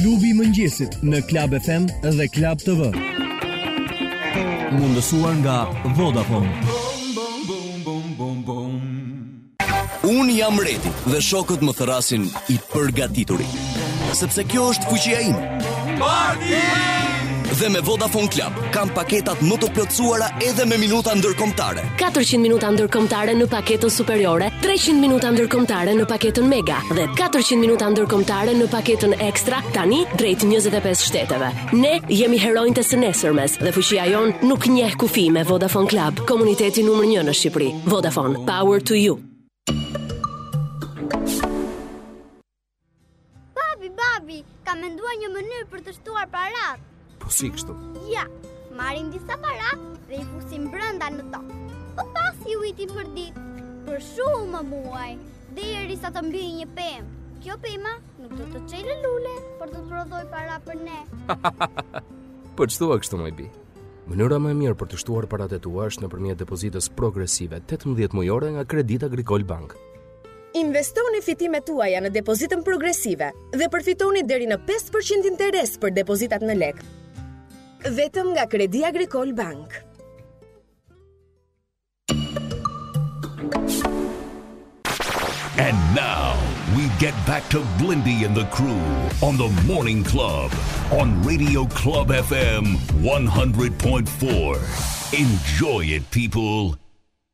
[SPEAKER 17] Klubi i mëngjesit në Club FM dhe Club TV. Mundësuar nga Vodafone.
[SPEAKER 18] Unë jam Reti dhe shokët më thërrasin i përgatituri. Sepse kjo është fuqia ime. Party! Dhe me Vodafone Club, Kam paketat më të plotësuara edhe me minuta ndërkombëtare.
[SPEAKER 19] 400 minuta ndërkombëtare në paketën superiore, 300 minuta ndërkombëtare në paketën mega dhe 400 minuta ndërkombëtare në paketën ekstra tani drejt 25 shteteve. Ne jemi heronjtë e së nesërmes dhe fuqia jonë nuk njeh kufi me Vodafone Club, komuniteti numër 1 në Shqipëri. Vodafone, power to you.
[SPEAKER 20] Babi, babi, kam menduar një mënyrë për të shtuar paratë.
[SPEAKER 21] Po si kështu?
[SPEAKER 20] Ja, marrim disa para dhe i fusim brenda në tokë. Më pas i ujitim përditë, për shumë muaj, derisa të mbijë një pemë. Kjo pema nuk do të çelë lule, por do të prodhojë para për ne.
[SPEAKER 21] po ç'thua kështu moj bijë? Mënyra më e mirë për të shtuar paratë e tua është nëpërmjet depozitës progresive 18 mujore nga Credit Agricole Bank.
[SPEAKER 22] Investoni fitimet tuaja në depozitën progresive dhe përfitoni deri në 5% interes për depozitat në lek. Vetëm nga Kredi Agrikol Bank.
[SPEAKER 16] And now we get back to Blendi and the crew on the Morning Club on Radio Club FM 100.4. Enjoy it people.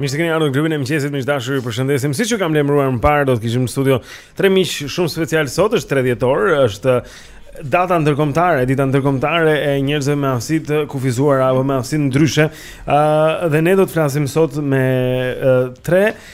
[SPEAKER 1] Mirë se keni ardhë në klubin e mëngjesit, miq të dashur ju përshëndesim Siç ju kam lajmëruar më parë, do të kishim në studio Tre miq shumë specialë sot, është tre dhjetor është data ndërkombëtare, dita ndërkombëtare e njerëzve me aftësi të kufizuara apo me aftësi ndryshe. ë uh, dhe ne do të flasim sot me uh, tre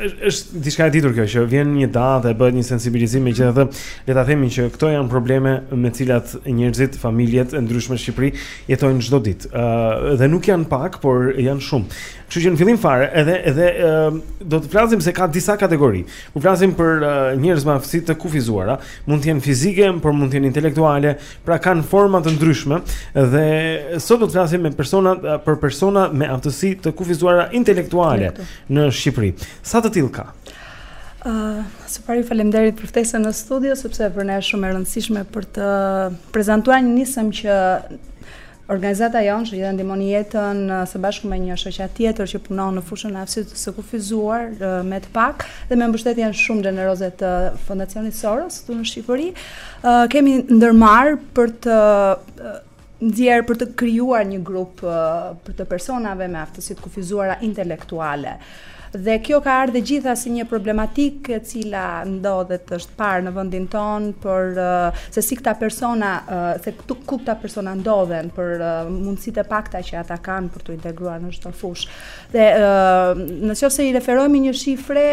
[SPEAKER 1] Është diçka e ditur kjo që vjen një datë e bëhet një sensibilizim megjithatë le ta themi që këto janë probleme me të cilat njerëzit, familjet e ndryshme në Shqipëri jetojnë çdo ditë. Ë uh, dhe nuk janë pak, por janë shumë. Kështu që në fillim fare edhe edhe uh, do të flasim se ka disa kategori. Kur flasim për uh, njerëz me aftësi të kufizuara, mund të jenë fizike, por mund të jenë intelektuale, Pra kanë forma të ndryshme dhe sot do të flasim me persona për persona me aftësi të kufizuara intelektuale në Shqipëri. Sa të tillë ka?
[SPEAKER 23] Ëh, uh, së pari faleminderit për ftesën në studio sepse për ne është shumë e rëndësishme për të prezantuar një nismë që Organizata jonë, Shoqata Ndihmoni Jetën, së bashku me një shoqatë tjetër që punon në fushën e aftësisë së kufizuar MEDPAK dhe me mbështetjen shumë gjeneroze të Fondacionit Soros këtu në Shqipëri, kemi ndërmarrë për të nxjerrë për të krijuar një grup për të personave me aftësi të kufizuara intelektuale. Dhe kjo ka ardhur e gjitha si një problematikë e cila ndodhet është parë në vendin tonë për se si këta persona te ku këta persona ndodhen për mundësitë e pakta që ata kanë për t'u integruar në çdo fushë. Dhe në qoftë se i referohemi një shifre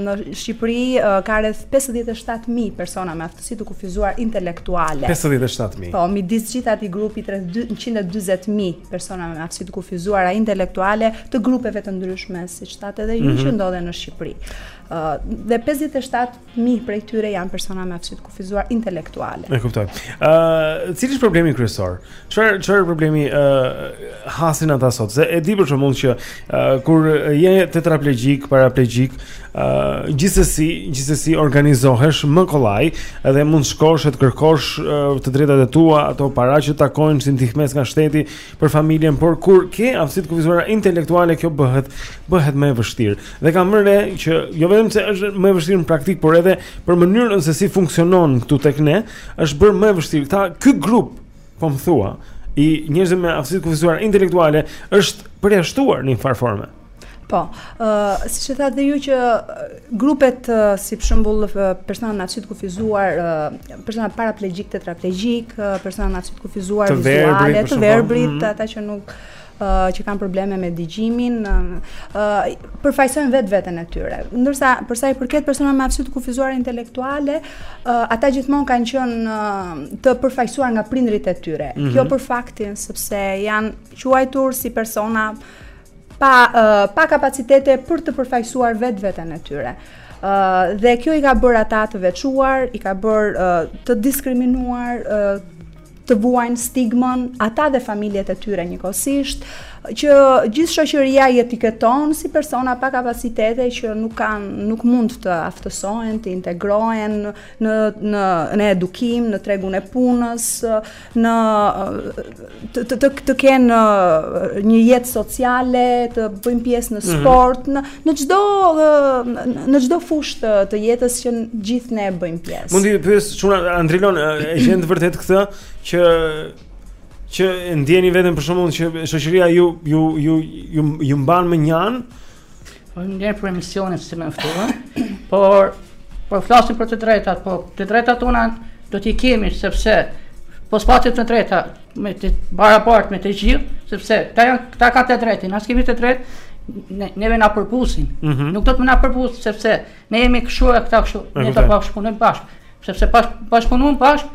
[SPEAKER 23] në Shqipëri ka rreth 57000 persona me aftësi të kufizuara intelektuale.
[SPEAKER 1] 57000.
[SPEAKER 23] Po, midis gjithë atij grupi rreth 140000 persona me aftësi të kufizuara intelektuale të grupeve të ndryshme, siç e thatë edhe ju
[SPEAKER 1] mm -hmm.
[SPEAKER 23] që mhm. ndodhen në Shqipëri. Uh, dhe 57.000 prej tyre janë persona me aftësi të kufizuara intelektuale.
[SPEAKER 1] E kuptoj. Uh, cili është problemi kryesor? Çfarë çfarë problemi uh, hasin ata sot? Se e di për shembull që uh, kur je tetraplegjik, paraplegjik, Uh, gjithsesi, gjithsesi organizohesh më kollaj dhe mund të shkosh e të kërkosh uh, të drejtat e tua, ato para që të takojnë si ndihmesë nga shteti për familjen, por kur ke aftësi të kufizuara intelektuale, kjo bëhet bëhet më e vështirë. Dhe kam vënë re që jo vetëm se është më e vështirë në praktikë, por edhe për mënyrën se si funksionon këtu tek ne, është bërë më e vështirë. Pra ky grup po më thoje i njerëzve me aftësi të kufizuara intelektuale është përjashtuar në një farë
[SPEAKER 23] Po, siç e thatë dhe ju që grupet si për shembull persona me aftësi të kufizuara, persona paraplegjikë, tetraplegjikë, persona me aftësi të
[SPEAKER 1] kufizuara
[SPEAKER 23] vizuale, të verbërit,
[SPEAKER 1] mhm.
[SPEAKER 23] ata që nuk që kanë probleme me dëgjimin, përfaqësojnë vetë veten e tyre. Ndërsa për sa i përket personave me aftësi të kufizuara intelektuale, ata gjithmonë kanë qenë të përfaqësuar nga prindërit e tyre.
[SPEAKER 24] Mhm.
[SPEAKER 23] Kjo për faktin sepse janë quajtur si persona pa pa kapacitete për të përfaqësuar vetveten e tyre. Ë uh, dhe kjo i ka bërë ata të veçuar, i ka bërë uh, të diskriminuar, uh, të vuajnë stigmën ata dhe familjet e tyre njëkohësisht që gjithë shoqëria i etiketon si persona pa kapacitete që nuk kanë nuk mund të aftësohen, të integrohen në në në edukim, në tregun e punës, në të të të, të kenë një jetë sociale, të bëjnë pjesë në
[SPEAKER 1] mhm.
[SPEAKER 23] sport, mm -hmm. në çdo në çdo fushë të, të jetës që gjithë ne bëjmë pjesë.
[SPEAKER 1] Mund të të pyes çuna, Andrilon, e gjen të vërtetë këtë që që ndjeni veten për shembull që shoqëria ju ju ju ju, ju mban
[SPEAKER 25] mënjanë Faleminderit për emisionin që më ftuan. Por po flasim për të drejtat, po të drejtat tona do t'i kemi sepse po s'patëm të drejta më të barabarta me të gjithë, sepse këta janë këta kanë të drejtë, ne s'kemi të drejtë ne neve na përbuzin.
[SPEAKER 1] Mm
[SPEAKER 25] -hmm. Nuk duhet me na përbuz sepse ne jemi kështu e këta kështu, ne do
[SPEAKER 1] të
[SPEAKER 25] bashkëpunojmë bashkë, sepse po s'bashkëpunojmë bashkë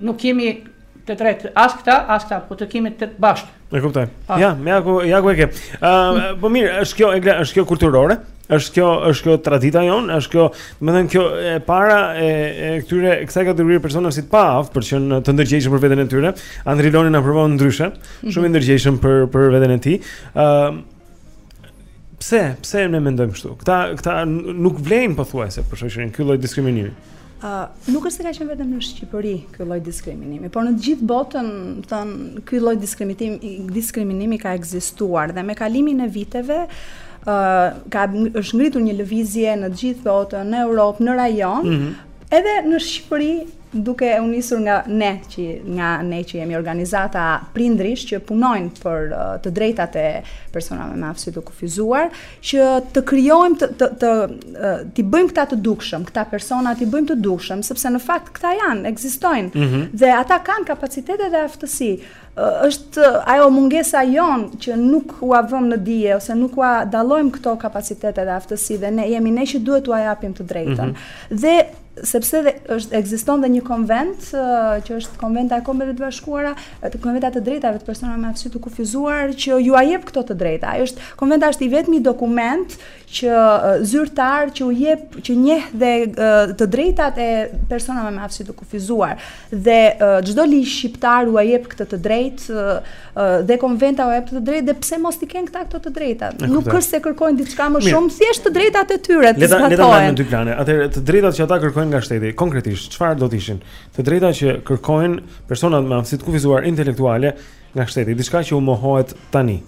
[SPEAKER 25] nuk kemi të drejtë, as këta, as këta, po të kemi të bashkë.
[SPEAKER 1] E kuptoj.
[SPEAKER 25] Ah.
[SPEAKER 1] Ja, më ajo, ja ku e ke. Ë, po mirë, është kjo, është kjo kulturore? Është kjo, është kjo tradita jonë, është kjo, me thënë kjo e para e e këtyre kësaj kategorie personash si të paaftë për të qenë të ndërgjegjshëm për veten e tyre. Andriloni na provon ndryshe, mhm. shumë i ndërgjegjshëm për për veten e tij. Ë Pse, pse ne mendojmë kështu? Këta këta nuk vlejnë pothuajse për shoqërinë, ky lloj diskriminimi.
[SPEAKER 23] Nuk është se ka qenë vetëm në Shqipëri ky lloj diskriminimi, por në të gjithë botën, thonë, ky lloj diskriminimi diskriminimi ka ekzistuar dhe me kalimin e viteve ka është ngritur një lëvizje në të gjithë botën, në Europë, në rajon,
[SPEAKER 1] mm -hmm.
[SPEAKER 23] edhe në Shqipëri duke u nisur nga ne që nga ne që jemi organizata prindërish që punojnë për uh, të drejtat e personave me aftësi të kufizuara, që të krijojmë të të të t'i bëjmë këta të dukshëm, këta persona t'i bëjmë të dukshëm, sepse në fakt këta janë, ekzistojnë
[SPEAKER 1] mm -hmm.
[SPEAKER 23] dhe ata kanë kapacitete dhe aftësi. Është ajo mungesa jonë që nuk ua vëmë në dije ose nuk ua dallojmë këto kapacitete dhe aftësi dhe ne jemi ne që duhet t'ua japim të drejtën. Mm -hmm. Dhe sepse dhe është ekziston dhe një konvent që është konventa e Kombeve të Bashkuara, konventa e të drejtave të personave me aftësi të kufizuar që jua jep këto të drejta. Ajo është konventa është i vetmi dokument që zyrtar që u jep që njeh dhe të drejtat e personave me aftësi të kufizuar. Dhe çdo ligj shqiptar ua jep këtë të drejtë dhe konventa ua jep këtë të drejtë dhe pse mos t'i kenë këta këto të drejta? Nuk është se kërkojnë diçka më shumë, thjesht të drejtat e tyre të
[SPEAKER 1] zbatohen. Le ta
[SPEAKER 23] ndajmë
[SPEAKER 1] në dy plane. Atëherë të drejtat që ata kërkojnë nga shteti, konkretisht çfarë do të ishin? Të drejtat që kërkojnë personat me aftësi të kufizuar intelektuale nga shteti, diçka që u mohohet tani.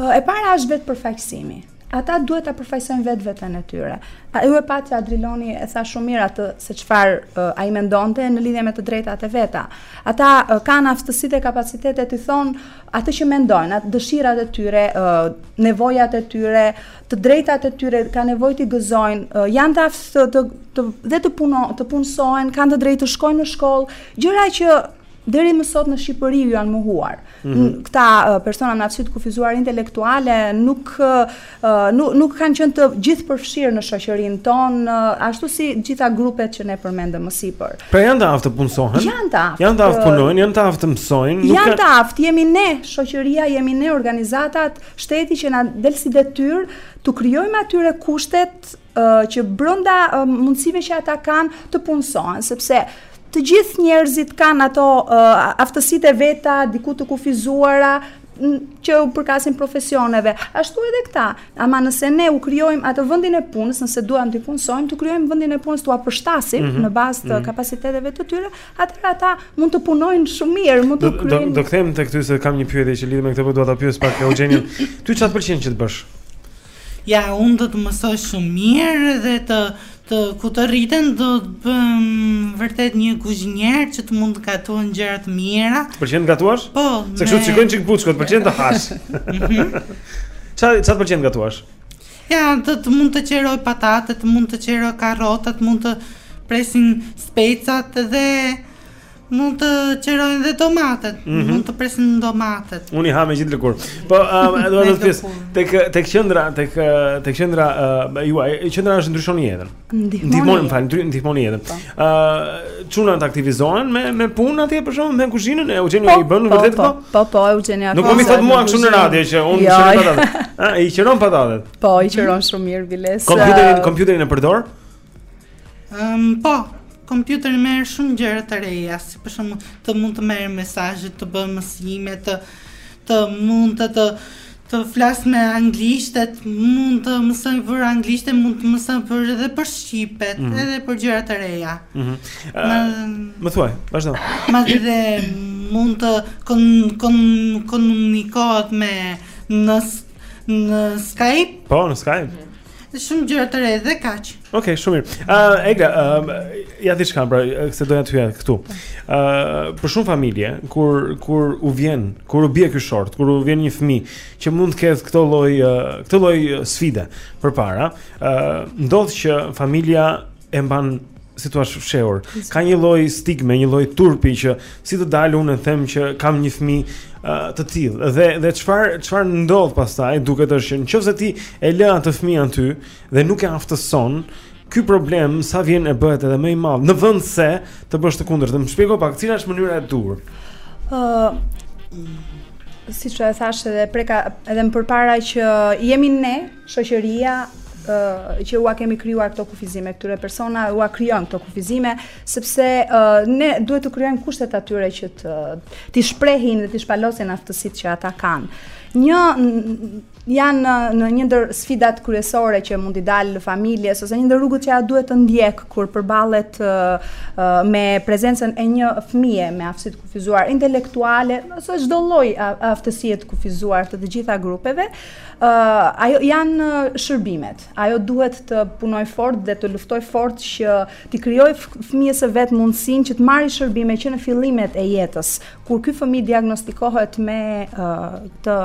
[SPEAKER 23] E para është vetë përfaqësimi. Ata duhet ta përfaqësojnë vetveten e tyre. Ja, ju e patë që Adriloni e tha shumë mirë atë se çfarë uh, ai mendonte në lidhje me të drejtat e veta. Ata uh, kanë aftësitë e kapacitetet t'i thonë atë që mendojnë, atë dëshirat e tyre, uh, nevojat e tyre, të drejtat e tyre, kanë nevojë t'i gëzojnë, uh, janë të aftë të, të, të dhe të puno, të punësohen, kanë të drejtë të shkojnë në shkollë, gjëra që Deri më sot në Shqipëri u janë mohuar.
[SPEAKER 24] Mm
[SPEAKER 23] -hmm. Këta persona me aftësi të kufizuar intelektuale nuk, nuk, nuk kanë qenë të gjithë përfshirë në shoqërinë tonë, ashtu si të gjitha grupet që ne përmendëm më sipër.
[SPEAKER 1] Pra janë të aftë të punësohen?
[SPEAKER 23] Janë të aftë.
[SPEAKER 1] Janë të aftë të punojnë, janë të aftë të mësojnë?
[SPEAKER 23] Janë të aftë, jemi ne shoqëria, jemi ne organizatat, shteti që na del si detyrë t'u krijojmë atyre kushtet që brenda mundësive që ata kanë të punësohen, sepse të gjithë njerëzit kanë ato aftësitë e veta, diku të kufizuara, që u përkasin profesioneve. Ashtu edhe këta, ama nëse ne u krijojmë atë vendin e punës, nëse duam t'i punësojmë, t'u krijojmë vendin e punës t'ua përshtasim
[SPEAKER 1] mm -hmm.
[SPEAKER 23] në bazë të
[SPEAKER 1] mm -hmm.
[SPEAKER 23] kapaciteteve të tyre, atëherë ata mund të punojnë shumë mirë, mund të krijojnë.
[SPEAKER 1] Do,
[SPEAKER 23] do,
[SPEAKER 1] do kthehem tek ty se kam një pyetje që lidhet me këtë, por dua ta pyes pak Eugenin. ty çfarë të pëlqen që të bësh?
[SPEAKER 26] Ja unë do të mësoj shumë mirë dhe të të kur të rritem do të bëhem vërtet një kuzhinier që të mund të gatuaj gjëra të mira.
[SPEAKER 1] Të pëlqen të gatuash?
[SPEAKER 26] Po.
[SPEAKER 1] Se kështu
[SPEAKER 26] me...
[SPEAKER 1] të shikoj një çik buçko, të pëlqen të hash.
[SPEAKER 26] Çfarë mhm.
[SPEAKER 1] çfarë të pëlqen të gatuash?
[SPEAKER 26] Ja, do të mund të qëroj patate, të mund të qëroj karrota, të mund të presin specat dhe Mund të qërojnë dhe domatet,
[SPEAKER 1] mm -hmm.
[SPEAKER 26] mund të presin domatet.
[SPEAKER 1] Unë i ha me gjithë lëkurë. Po, um, do të thotë tek tek qendra, tek tek qendra uh, juaj, qendra është ndryshon jetën. Ndihmon, më fal, ndihmon jetën. Po. Ë, uh, çunat aktivizohen me me punë atje për shkakun me kuzhinën e Eugeni po, i bën po, vërtet
[SPEAKER 23] po,
[SPEAKER 1] këto?
[SPEAKER 23] Po, po, Eugeni
[SPEAKER 1] atë.
[SPEAKER 23] Nuk
[SPEAKER 1] po
[SPEAKER 23] më
[SPEAKER 1] thotë mua kështu në radio që unë
[SPEAKER 23] jo. qëron
[SPEAKER 1] patatet. Ë, i qëron patatet.
[SPEAKER 23] Po, i qëron shumë mirë biles.
[SPEAKER 1] Kompjuterin, kompjuterin e përdor?
[SPEAKER 26] Um, po, kompjuteri merr shumë gjëra të reja, si për shembull të mund të merr mesazhe, të bëjë mësime, të të mund të të të flas me anglishtet, mund të mësoj për anglishte, mund të mësoj për edhe për shqipet,
[SPEAKER 1] mm -hmm.
[SPEAKER 26] edhe për gjëra të reja.
[SPEAKER 1] Mm -hmm.
[SPEAKER 26] uh, ma,
[SPEAKER 1] më thuaj, vazhdo.
[SPEAKER 26] Ma dhe mund të kon, kon, komunikohet me në, në Skype.
[SPEAKER 1] Po, në Skype. Mm -hmm.
[SPEAKER 26] Shumë gjëra të reja dhe kaq.
[SPEAKER 1] Okej, okay, shumë mirë. Ë, uh, Egla, uh, ja diçka, pra, se doja të hyja këtu. Ë, uh, për shumë familje, kur kur u vjen, kur u bie ky short, kur u vjen një fëmijë që mund të ketë këtë lloj, uh, këtë lloj sfide përpara, ë, uh, ndodh që familja e mban si të thuash fshehur. Ka një lloj stigme, një lloj turpi që si të dal unë e të them që kam një fëmijë uh, të tillë. Dhe dhe çfarë çfarë ndodh pastaj duket është që nëse ti e lë atë fëmijën aty dhe nuk e aftëson, ky problem sa vjen e bëhet edhe më i madh. Në vend se të bësh të kundërtën, më shpjego pak cila është mënyra e duhur.
[SPEAKER 23] Ëh uh, siç e thashë edhe preka edhe më përpara që jemi ne Shoqëria ë që ua kemi krijuar këto kufizime këtyre personave, ua krijojmë këto kufizime sepse ë ne duhet të krijojmë kushtet atyre që të t'i shprehin dhe t'i shpalosin aftësitë që ata kanë. Një janë në, në një ndër sfidat kryesore që mund t'i dalë familjes ose një ndër rrugët që ajo duhet të ndjek kur përballet me prezencën e një fëmije me aftësi të kufizuar intelektuale ose çdo lloj aftësie të kufizuar të të gjitha grupeve, Ajo janë shërbimet. Ajo duhet të punojë fort dhe të luftojë fort që t'i krijojë fëmijës së vet mundësinë që të marrë shërbime që në fillimet e jetës, kur ky fëmijë diagnostikohet me këtë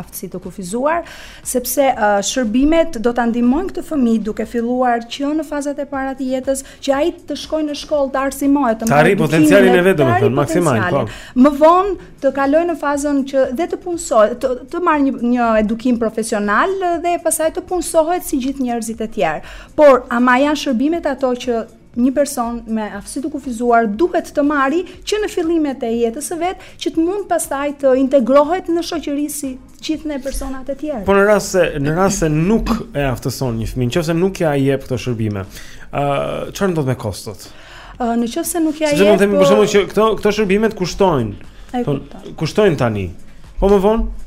[SPEAKER 23] aftësi të kufizuar, sepse shërbimet do ta ndihmojnë këtë fëmijë duke filluar që në fazat e para të jetës, që ai të shkojë në shkollë, të arsimohet, të marrë
[SPEAKER 1] potencialin e vet, domethënë maksimal, po.
[SPEAKER 23] Më vonë të kalojë në fazën që dhe të punësohet, të, të marrë një, një edukim profesional dhe pastaj të punësohet si gjithë njerëzit e tjerë. Por, ama janë shërbimet ato që një person me aftësi të kufizuar duhet të marri që në fillimet e jetës së vet, që të mund pastaj të integrohet në shoqëri si gjithë ne personat e tjerë.
[SPEAKER 1] Po në rast se në rast se nuk e aftëson një fëmijë, nëse nuk ja i jep këto shërbime, ë uh, çfarë ndodh me kostot?
[SPEAKER 23] Ë uh, nëse nuk ja
[SPEAKER 1] i jep. Se
[SPEAKER 23] të
[SPEAKER 1] themi për shembull që këto këto shërbimet kushtojnë. Po kushtojnë tani. Po më vonë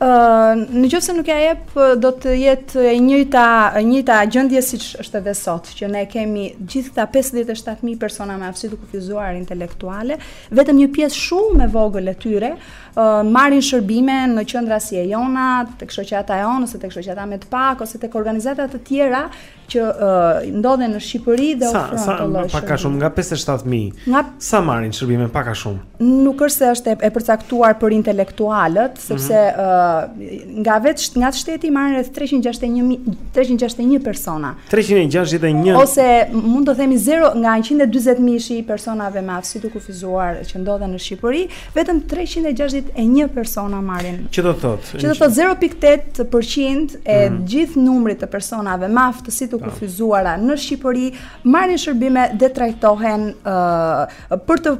[SPEAKER 23] në qoftë se nuk ja jep, do të jetë e njëjta, e njëjta gjendje siç është edhe sot, që ne kemi gjithë këta 57.000 persona me aftësi të kufizuar intelektuale, vetëm një pjesë shumë e vogël e tyre, uh, marrin shërbime në qendra si e jona, tek shoqata e jonë, tek shoqata MEDPAK ose tek organizata të tjera që uh, ndodhen në Shqipëri dhe ofrojnë
[SPEAKER 1] ato
[SPEAKER 23] shërbime. Sa
[SPEAKER 1] pak a shumë nga 57000.
[SPEAKER 23] Nga
[SPEAKER 1] sa marrin shërbime pak a shumë?
[SPEAKER 23] Nuk është se është e përcaktuar për intelektualët, mhm. sepse mm -hmm. uh, nga vetë nga shteti marrin rreth 361 361 persona.
[SPEAKER 1] 361
[SPEAKER 23] ose mund të themi 0 nga 140000 shi personave me aftësi të kufizuara që ndodhen në Shqipëri Vetëm treqind e gjashtëdhjetë e një persona marrin.
[SPEAKER 1] Që do të thotë?
[SPEAKER 23] Që do të thotë zero pikë tetë për qind e
[SPEAKER 1] mm.
[SPEAKER 23] gjithë numrit të personave me aftësi të kufizuara në Shqipëri marrin shërbime dhe trajtohen për të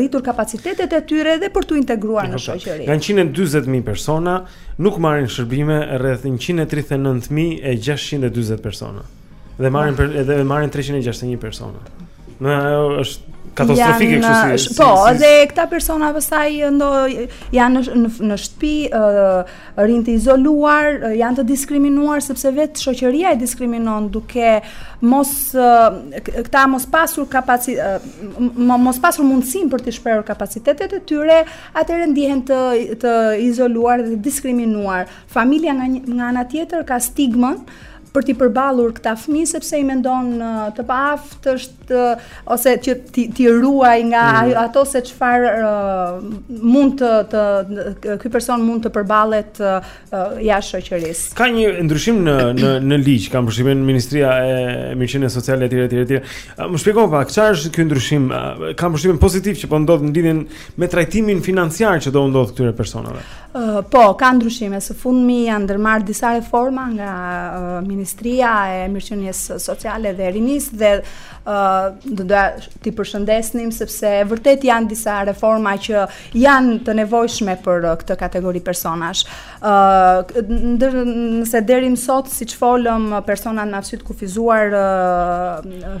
[SPEAKER 23] rritur kapacitetet e tyre dhe për t'u integruar në shoqëri.
[SPEAKER 1] Nga 140.000 persona nuk marrin shërbime rreth 139.640 persona. Dhe marrin, edhe marrin 361 persona. Në është katastrofike kështu si,
[SPEAKER 23] si, si. Po, edhe këta persona pastaj do jenë në në shtëpi, ë rrinë të izoluar, janë të diskriminuar sepse vetë shoqëria e diskriminon duke mos këta mos pasur kapaci mos pasur mundësinë për të shprehur kapacitetet e tyre, atëherë ndihen të të izoluar dhe të diskriminuar. Familja nga nga ana tjetër ka stigmën, për t'i përballur këta fëmijë sepse i mendon të paaftë është ose që t'i t'i ruajë nga
[SPEAKER 1] mm.
[SPEAKER 23] ato se çfarë uh, mund të të ky person mund të përballet uh, jashtë shoqërisë.
[SPEAKER 1] Ka një ndryshim në në në ligj, kam përshtypjen Ministria e Mirëqenies Sociale etj etj etj. Më shpjegon pak çfarë është ky ndryshim? Kam përshtypjen pozitiv që po ndodh në lidhje me trajtimin financiar që do u ndodhë këtyre personave.
[SPEAKER 23] Po, ka ndryshime. Së fundmi janë ndërmarrë disa reforma nga Ministria e Mirëqenies Sociale dhe Rinisë dhe do doja t'i përshëndesnim sepse vërtet janë disa reforma që janë të nevojshme për këtë kategori personash. Ë ndër nëse deri më sot siç folëm personat me aftësi të kufizuar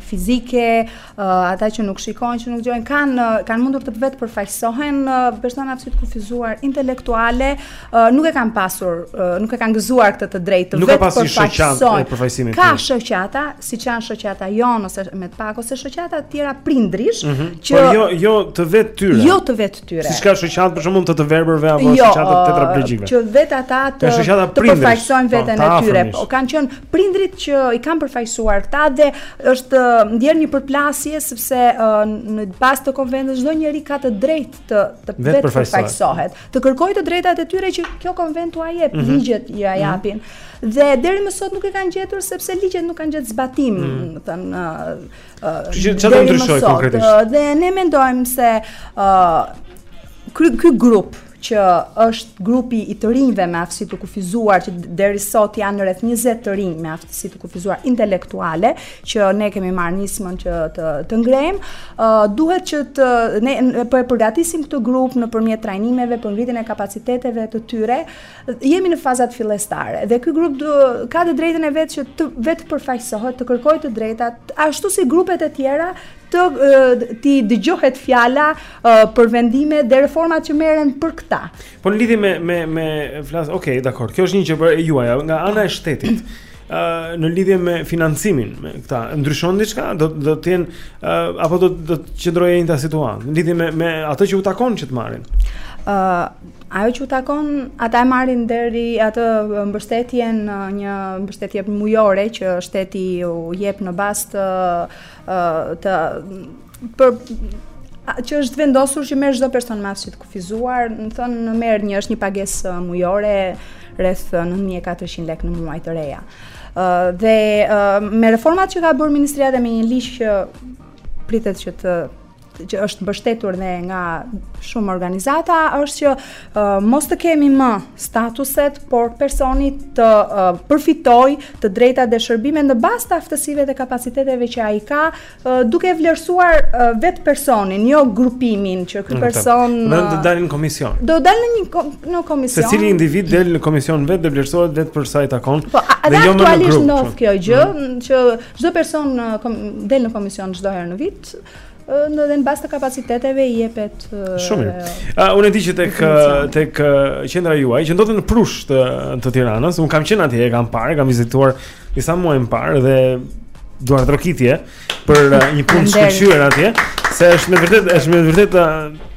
[SPEAKER 23] fizike uh, ata që nuk shikojnë, që nuk dëgjojnë, kanë uh, kanë mundur të vetëpërfaqësohen uh, personat me aftësi të kufizuar intelektuale, uh, nuk e kanë pasur, uh, nuk e kanë gëzuar këtë të drejtë të
[SPEAKER 1] vetëpërfaqësohen. Ka
[SPEAKER 23] shoqata, siç janë shoqata jonë ose MEDPAK ose shoqata të tjera prindërish
[SPEAKER 1] mm -hmm.
[SPEAKER 23] që
[SPEAKER 1] po jo jo të vetë tyre.
[SPEAKER 23] Jo të vetë tyre.
[SPEAKER 1] Siç ka shoqata për shembull të të verbërve apo
[SPEAKER 23] jo,
[SPEAKER 1] shoqata
[SPEAKER 23] të
[SPEAKER 1] tetraplegjikëve.
[SPEAKER 23] Që vetë ata të të përfaqësojnë
[SPEAKER 1] po,
[SPEAKER 23] veten e tyre. Po kanë qenë prindërit që i kanë përfaqësuar këta dhe është ndjerë një përplasje sepse në bazë të konventës çdo njeri ka të drejtë të të vetëpërfaqësohet. Të kërkojë të drejtat e tyre që kjo konventë ua jep
[SPEAKER 1] mhm.
[SPEAKER 23] ligjet ia mhm. japin. Dhe deri më sot nuk e kanë gjetur sepse ligjet nuk kanë gjetur zbatim, mm. thënë
[SPEAKER 1] Kështu që çfarë do
[SPEAKER 23] ndryshojë
[SPEAKER 1] konkretisht?
[SPEAKER 23] Dhe ne mendojmë se ë ky ky grup që është grupi i të rinjve me aftësi të kufizuar që deri sot janë rreth 20 të rinj me aftësi të kufizuar intelektuale që ne kemi marrë nismën që ta ngremë, uh, duhet që të ne po e përgatisim këtë grup nëpërmjet trajnimeve për ngritjen e kapaciteteve të tyre, Jemi në fazat fillestare dhe ky grup do, ka të drejtën e vet që të vetëpërfaqësohet, të kërkojë të drejtat, ashtu si grupet e tjera t'i dëgjohet fjala për vendimet dhe reformat që merren për këta.
[SPEAKER 1] Po në lidhje me me me flas, ok, dakord. Kjo është një gjë e juaja nga ana e shtetit. Ë në lidhje me financimin me këta ndryshon diçka do do të jenë uh, apo do do të qëndrojë njëjta situatë në lidhje me me atë që u takon që të marrin.
[SPEAKER 23] Ë uh, Ajo që u takon, ata e marrin deri atë mbështetjen, një mbështetje mujore që shteti u jep në bazë të, të për që është vendosur që merr çdo person me aftësi të kufizuar, domethënë merr një është një pagesë mujore rreth 9400 lekë në muaj të reja. Ë uh, dhe uh, me reformat që ka bërë ministria dhe me një ligj që pritet që të që është mbështetur dhe nga shumë organizata është që uh, mos të kemi më statuset, por personi të uh, përfitojë të drejta dhe shërbime në bazë të aftësive dhe kapaciteteve që ai ka, uh, duke vlerësuar uh, vetë personin, jo grupimin që ky person... Do
[SPEAKER 1] dalin në komision.
[SPEAKER 23] Do dalin në, kom, në komision.
[SPEAKER 1] Secili individ del në komision vetë dhe vlerësohet vetë për sa i takon.
[SPEAKER 23] Po, a,
[SPEAKER 1] dhe jo
[SPEAKER 23] aktualisht ndodh kjo gjë, mm. që çdo person uh, kom, del në komision çdo herë në vit, në dhe në bazë të kapaciteteve i jepet
[SPEAKER 1] shumë mirë. Ë unë di që tek tek qendra juaj që ndodhet në Prush të të Tiranës, unë kam qenë atje, e kam parë, kam vizituar disa muaj më parë dhe duartrokitje për një punë të shkëlqyer atje, se është me vërtet është me vërtet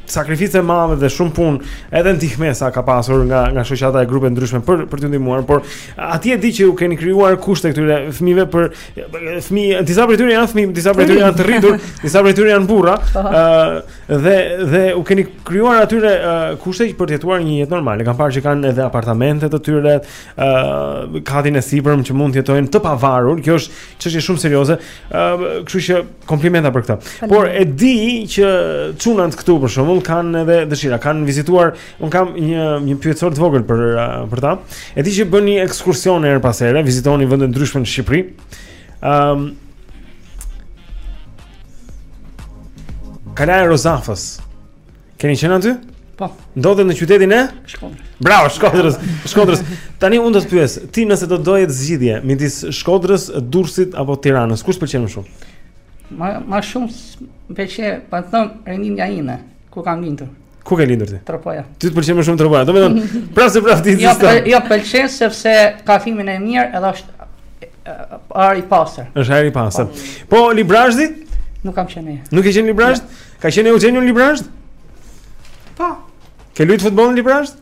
[SPEAKER 1] sakrificë e madhe dhe shumë punë, edhe ndihmë sa ka pasur nga nga shoqata e grupe ndryshme për për t'u ndihmuar, por atje di që u keni krijuar kushte këtyre fëmijëve për Fëmijë, disa prej tyre janë fëmijë, disa prej tyre janë të rritur, disa prej tyre janë burra. Ëh, po. uh, dhe dhe u keni krijuar atyre uh, kushte për të jetuar një jetë normale. Kam parë që kanë edhe apartamente të tyre, ëh, uh, katin e sipërm që mund të jetojnë të pavarur. Kjo është çështje shumë serioze. Ëh, uh, kështu që komplimenta për këtë. Por e di që çunat këtu për shembull kanë edhe dëshira, kanë vizituar Unë kam një një pyetësor të vogël për uh, për ta. E di që bëni ekskursione herë pas here, vizitoni vende të ndryshme në Shqipëri. Ëm um, Kalaja e Rozafës. Keni qenë aty?
[SPEAKER 25] Po.
[SPEAKER 1] Ndodhet në qytetin e
[SPEAKER 25] Shkodrës.
[SPEAKER 1] Bravo, Shkodrës. Shkodrës. Tani unë do të të pyes, ti nëse do të doje të zgjidhje midis Shkodrës, Durrësit apo Tiranës, kush të pëlqen më shumë?
[SPEAKER 25] Ma ma shumë pëlqen, po thom vendlindja ime, ku kam lindur.
[SPEAKER 1] Ku ke lindur ti?
[SPEAKER 25] Tropoja.
[SPEAKER 1] Ty të pëlqen më shumë Tropoja. Domethënë, prapë se prapë ti
[SPEAKER 25] jo, ziston. Jo, më pëlqen sepse ka klimën e mirë, edhe është ajri i pastër.
[SPEAKER 1] Është ajri i pastër. Po Librazhdi?
[SPEAKER 25] Nuk kam qenë.
[SPEAKER 1] Nuk ke qenë në Librazhd? Ka qenë Euxhenio në Librazhd?
[SPEAKER 26] Po.
[SPEAKER 1] Ke lujt futboll në Librazhd?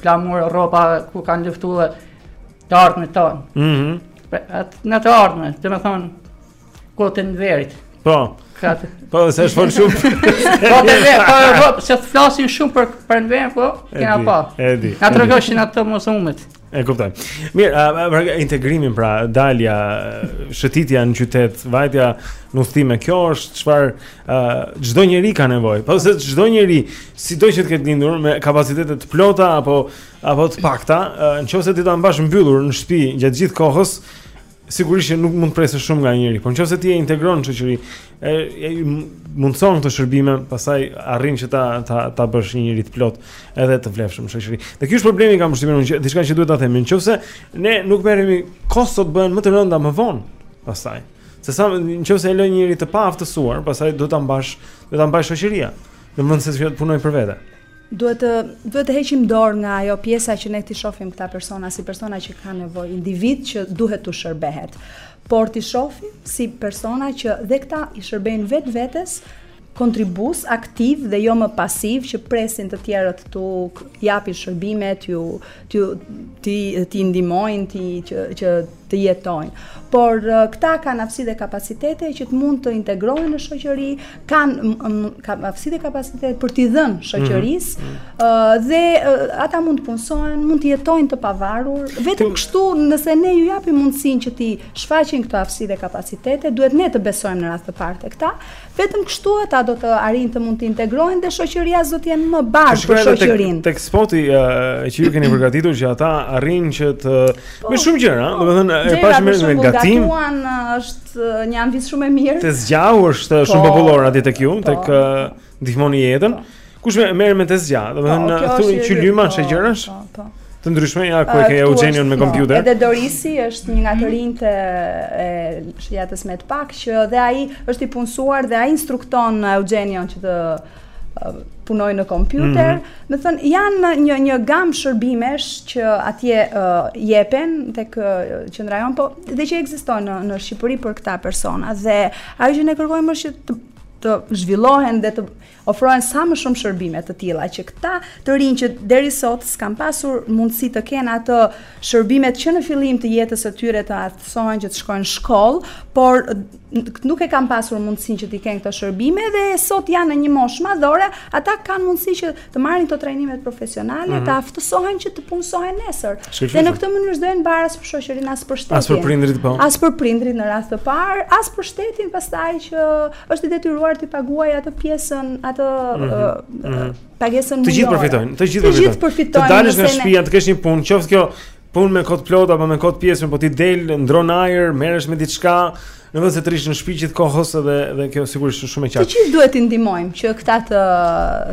[SPEAKER 25] Flamur, rroba ku kanë luftuar të parët tanë.
[SPEAKER 1] Mhm.
[SPEAKER 25] Mm atë në të ardhmën, domethënë kohët e vjetra.
[SPEAKER 1] Po.
[SPEAKER 25] Kat.
[SPEAKER 1] Po, se është fol shumë.
[SPEAKER 25] Po të vë, po të vë, se të flasin shumë për për në vend, po, kena pa.
[SPEAKER 1] Edi.
[SPEAKER 25] Na
[SPEAKER 1] tregoshin
[SPEAKER 25] ato mos humbet.
[SPEAKER 1] E kuptoj. Mirë, a, pra, integrimi pra, dalja, shëtitja në qytet, vajtja në udhëtime, kjo është çfarë çdo njeri ka nevojë. Po, se çdo njeri, sido që të ketë lindur me kapacitete të plota apo apo të pakta, në qoftë se ti ta mbash mbyllur në shtëpi gjatë gjithë kohës, sigurisht që nuk mund të presësh shumë nga një njeri, por nëse ti e integron në shoqëri, e, e mundson këto shërbime, pastaj arrin që ta ta ta bësh një njeri të plotë edhe të vlefshëm në shoqëri. Dhe ky është problemi kam përshtypjen unë, diçka që duhet ta them, nëse ne nuk merremi në kohë sot bëhen më të rënda më vonë, pastaj. Sesa në qoftë se e lë një njeri të paaftësuar, pastaj duhet ta mbajë, duhet ta mbajë shoqëria. Në vend se të punojë për vete.
[SPEAKER 23] Duhet të duhet të heqim dorë nga ajo pjesa që ne t'i shohim këta persona si persona që kanë nevojë, individë që duhet t'u shërbehet. Por t'i shohim si persona që dhe këta i shërbejnë vetë vetes, kontribues aktivë dhe jo më pasivë që presin të tjerët t'u japin shërbime, t'ju t'ju t'i t'i ndihmojnë t'i që që të jetojnë. Por këta kanë aftësi dhe kapacitete që të mund të integrohen në shoqëri, kanë kanë aftësi dhe kapacitete për t'i dhënë mhm. shoqërisë mm -hmm. dhe ata mund të punësohen, mund të jetojnë të pavarur. Vetëm kështu, nëse ne ju japim mundësinë që t'i shfaqin këto aftësi dhe kapacitete, duhet ne të besojmë në radhë të parë tek ta, Vetëm kështu ata do të arrijnë të mund të integrohen dhe shoqëria s'do të jenë më barrë për shoqërinë.
[SPEAKER 1] Tek spoti që ju keni përgatitur që ata arrijnë që të po, me shumë gjëra, po. domethënë e pashë,
[SPEAKER 23] merren
[SPEAKER 1] me gatim.
[SPEAKER 23] Gatuan është një amvisë shumë e mirë.
[SPEAKER 1] Te Zgjahu është shumë
[SPEAKER 23] po.
[SPEAKER 1] popullor atje tek ju, tek ndihmoni jetën. Kush merret me tezgjah, domethënë
[SPEAKER 23] po, na
[SPEAKER 1] thurin
[SPEAKER 23] qilima
[SPEAKER 1] e
[SPEAKER 23] po
[SPEAKER 1] gjërash?
[SPEAKER 23] Po, po.
[SPEAKER 1] Të ndryshme ja ku e ke Eugenion me kompjuter.
[SPEAKER 23] Edhe Dorisi është një nga të rinjtë e shoqatës me të pak që dhe ai është i punësuar dhe ai instrukton Eugenion që të punojë në kompjuter.
[SPEAKER 24] Mm
[SPEAKER 23] -hmm. Domethënë, janë një, një gamë shërbimesh që atje uh, jepen tek qendra jonë, po dhe që ekzistojnë në, në Shqipëri për këta persona. Dhe ajo që ne kërkojmë është që të, të zhvillohen dhe të ofrohen sa më shumë shërbime të tilla që këta të rinj që deri sot s'kan pasur mundësi të kenë ato shërbimet që në fillim të jetës së tyre të aftësohen që të shkojnë në shkollë, por nuk e kanë pasur mundësinë që t'i kenë këto shërbime dhe sot janë në një moshë madhore, ata kanë mundësi që të marrin këto trajnimet profesionale,
[SPEAKER 1] mm -hmm.
[SPEAKER 23] të aftësohen që të punësohen nesër.
[SPEAKER 1] Shifisha.
[SPEAKER 23] Dhe në këtë mënyrë s'do jenë barrë as për shoqërinë, as për shtetin.
[SPEAKER 1] As për prindrit po.
[SPEAKER 23] As për prindrit në radhë të parë, as për shtetin pastaj që është i detyruar të paguajë atë pjesën, atë mm
[SPEAKER 1] -hmm.
[SPEAKER 23] pagesën mujore.
[SPEAKER 1] Të gjithë përfitojnë, të gjithë përfitojnë.
[SPEAKER 23] Të gjithë
[SPEAKER 1] përfitojnë. Të dalësh nga shtëpia, të kesh një punë, qoftë kjo punë me kohë të plotë apo me kohë të pjesshme, po ti del, ndërron ajër, merresh me diçka, në vend se të rrish në shtëpi gjithë kohës edhe edhe kjo sigurisht është shumë e qartë.
[SPEAKER 23] Të gjithë duhet t'i ndihmojmë që këta të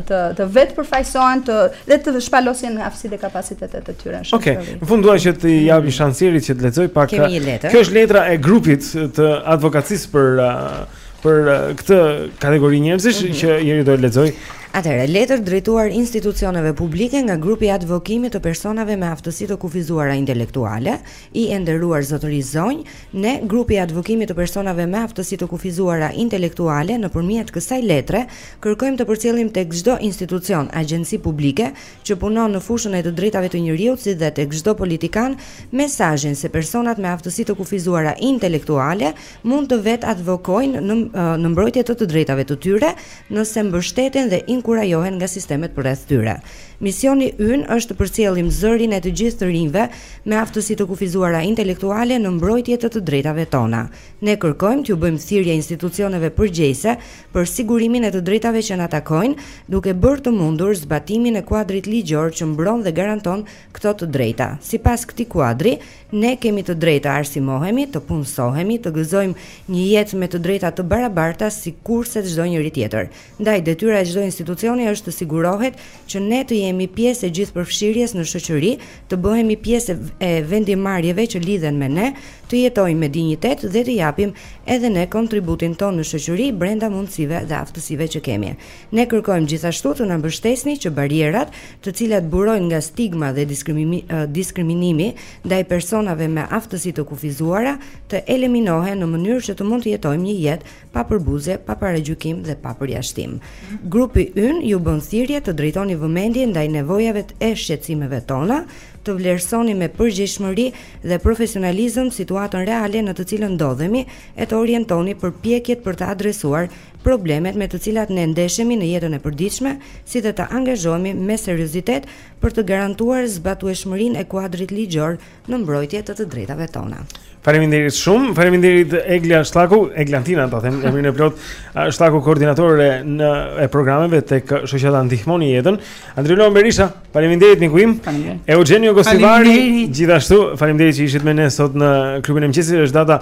[SPEAKER 23] të të vetëpërfaqësohen, të dhe të shpalosin aftësitë dhe kapacitetet e tyre.
[SPEAKER 1] Okej,
[SPEAKER 23] okay.
[SPEAKER 1] Në fund dua që t'i jap një shans Erit që të lexojë pak.
[SPEAKER 5] Kemi një letër.
[SPEAKER 1] Kjo është letra e grupit të advokacisë për uh, për uh, këtë kategori njerëzish
[SPEAKER 5] mm -hmm.
[SPEAKER 1] që Eri do ta lexojë.
[SPEAKER 5] Atëherë, letër drejtuar institucioneve publike nga grupi i advokimit të personave me aftësi të kufizuara intelektuale, I/E nderuar zotëri zonjë, ne, Grupi i Advokimit të Personave me Aftësi të Kufizuara Intelektuale, nëpërmjet kësaj letre, kërkojmë të përcjellim tek çdo institucion, agjenci publike, që punon në fushën e të drejtave të njeriut si dhe tek çdo politikan, mesazhin se personat me aftësi të kufizuara intelektuale mund të vetëadvokojnë në në mbrojtje të të drejtave të tyre nëse mbështeten dhe inkurajohen nga sistemet përreth tyre. Misioni ynë është të përcjellim zërin e të gjithë të rinjve me aftësi të kufizuara intelektuale në mbrojtje të të drejtave tona. Ne kërkojmë t'ju bëjmë thirrje institucioneve përgjegjëse për sigurimin e të drejtave që na takojnë, duke bërë të mundur zbatimin e kuadrit ligjor që mbron dhe garanton këto të drejta. Sipas këtij kuadri, Ne kemi të drejtë të arsimohemi, të punësohemi, të gëzojmë një jetë me të drejta të barabarta sikurse çdo njeri tjetër. Ndaj detyra e çdo institucioni është të sigurohet që ne të jemi pjesë e gjithëpërfshirjes në shoqëri, të bëhemi pjesë e vendimmarrjeve që lidhen me ne, të jetojmë me dinjitet dhe të japim edhe ne kontributin tonë në shoqëri brenda mundësive dhe aftësive që kemi. Ne kërkojmë gjithashtu të na mbështesni që barrierat, të cilat burojnë nga stigma dhe diskriminimi ndaj personave me aftësi të kufizuara, të eliminohen në mënyrë që të mund të jetojmë një jetë pa përbuzje, pa paragjykim dhe pa përjashtim. Grupi ynë ju bën thirrje të drejtoni vëmendje ndaj nevojave e shqetësimeve tona, të vlerësoni me përgjegjshmëri dhe profesionalizëm situatën reale në të cilën ndodhemi e të orientoni përpjekjet për të adresuar problemet me të cilat ne ndeshemi në jetën e përditshme, si dhe të angazhohemi me seriozitet për të garantuar zbatueshmërinë e kuadrit ligjor në mbrojtje të të drejtave tona.
[SPEAKER 1] Faleminderit shumë. Faleminderit Egla Shtaku, Eglantina, ta them, emrin e plotë, Shtaku koordinatore e programeve tek shoqata Ndihmoni jetën. Andrilo Berisha, faleminderit miku im. Eugenio Gostivari, gjithashtu, faleminderit që ishit me ne sot në klubin e mëngjesit. Është data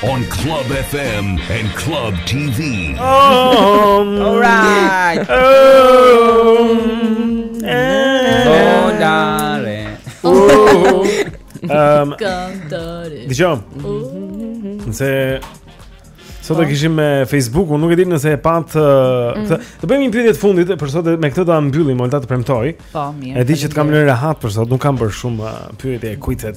[SPEAKER 24] On
[SPEAKER 16] Club FM and Club TV.
[SPEAKER 1] Oh,
[SPEAKER 3] all
[SPEAKER 1] right.
[SPEAKER 3] Oh, oh, dare. Oh.
[SPEAKER 1] Um,
[SPEAKER 9] Kantore.
[SPEAKER 1] Dëgjo. Mhm. Se sot e po. kishim me Facebookun, nuk e di nëse e patë uh, mm. këtë. Të bëjmë një pyetje të fundit për sot me këtë do ta mbyllim, Olta të premtoj.
[SPEAKER 9] Po, mirë.
[SPEAKER 1] E di që të kam lënë rehat për sot, nuk kam bërë shumë uh, pyetje e kuice.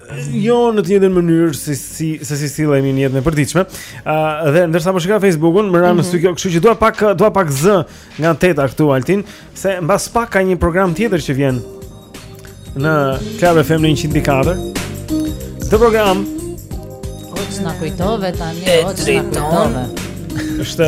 [SPEAKER 1] jo në të njëjtën mënyrë si si se si sillemi në jetën e përditshme. Ë uh, dhe ndërsa po shikoja Facebookun, më ra në mm -hmm. sy kjo, kështu që dua pak dua pak zë nga teta këtu Altin, se mbas pak ka një program tjetër që vjen në Club FM në 104. Këtë program
[SPEAKER 9] Oç na kujtove tani, oç na kujtove.
[SPEAKER 1] Është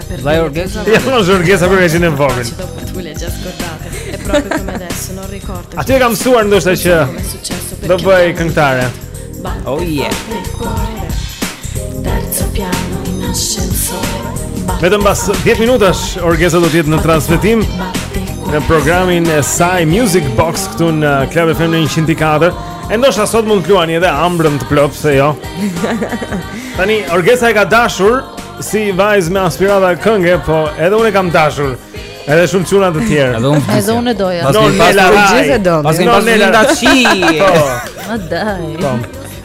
[SPEAKER 3] Zëri Orgesa.
[SPEAKER 1] Ja, Orgesa kur ka qenë e vogël.
[SPEAKER 27] Do të vule gjatë skotave. E proprio come adesso, non ricordo.
[SPEAKER 1] Atje ka mësuar ndoshta që do bëhej këngëtare.
[SPEAKER 3] Oh yeah.
[SPEAKER 27] Terzo piano in ascensore.
[SPEAKER 1] Vetëm pas 10 minutash Orgesa do të jetë në transmetim në programin e saj Music Box këtu në Club FM në 104. E ndoshta sot mund të luani edhe Ambrën të plotë, pse jo. Tani Orgesa e ka dashur Si vajzë me aspirata kënge, po edhe unë kam dashur. Edhe shumë çuna të tjerë.
[SPEAKER 3] Edhe unë.
[SPEAKER 9] Edhe unë e doja.
[SPEAKER 3] Pas kemi pasur
[SPEAKER 1] të
[SPEAKER 5] gjithë do.
[SPEAKER 3] Pas kemi pasur një ndaçi.
[SPEAKER 1] Po.
[SPEAKER 9] Ma dai.
[SPEAKER 1] Po.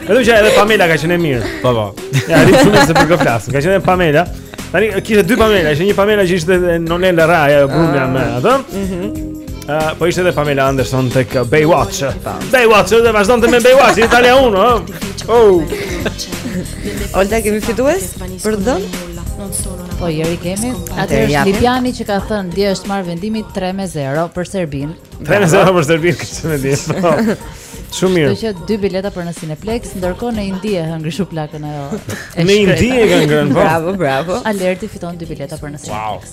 [SPEAKER 1] Edhe që edhe Pamela ka qenë mirë.
[SPEAKER 3] Po po.
[SPEAKER 1] Ja, ri shumë se për kë po flas. Ka qenë Pamela. Tani kishte dy Pamela, ishte një Pamela që ishte Non è la Rai, ajo brunia ah. me atë.
[SPEAKER 5] Mhm.
[SPEAKER 1] Ah, po ishte edhe Pamela Anderson tek Baywatch. Baywatch, edhe vazhdon të me Baywatch, Italia 1, ëh. Oh.
[SPEAKER 5] Olta kemi fitues për dhëm?
[SPEAKER 9] Po, yeah, e kemi.
[SPEAKER 5] Atëherë
[SPEAKER 9] është Lipiani që ka thënë dje është marrë vendimi 3 me 0 për Serbinë.
[SPEAKER 1] 3 me 0 për Serbinë këtë me dje. Po. Shumë mirë.
[SPEAKER 9] Kështu që dy bileta për në Cineplex, ndërkohë në Indi e hëngri shu plakën ajo.
[SPEAKER 1] Në Indi e kanë ngrënë. Po.
[SPEAKER 5] Bravo, bravo.
[SPEAKER 9] Alerti fiton dy bileta për në Cineplex.
[SPEAKER 28] Wow.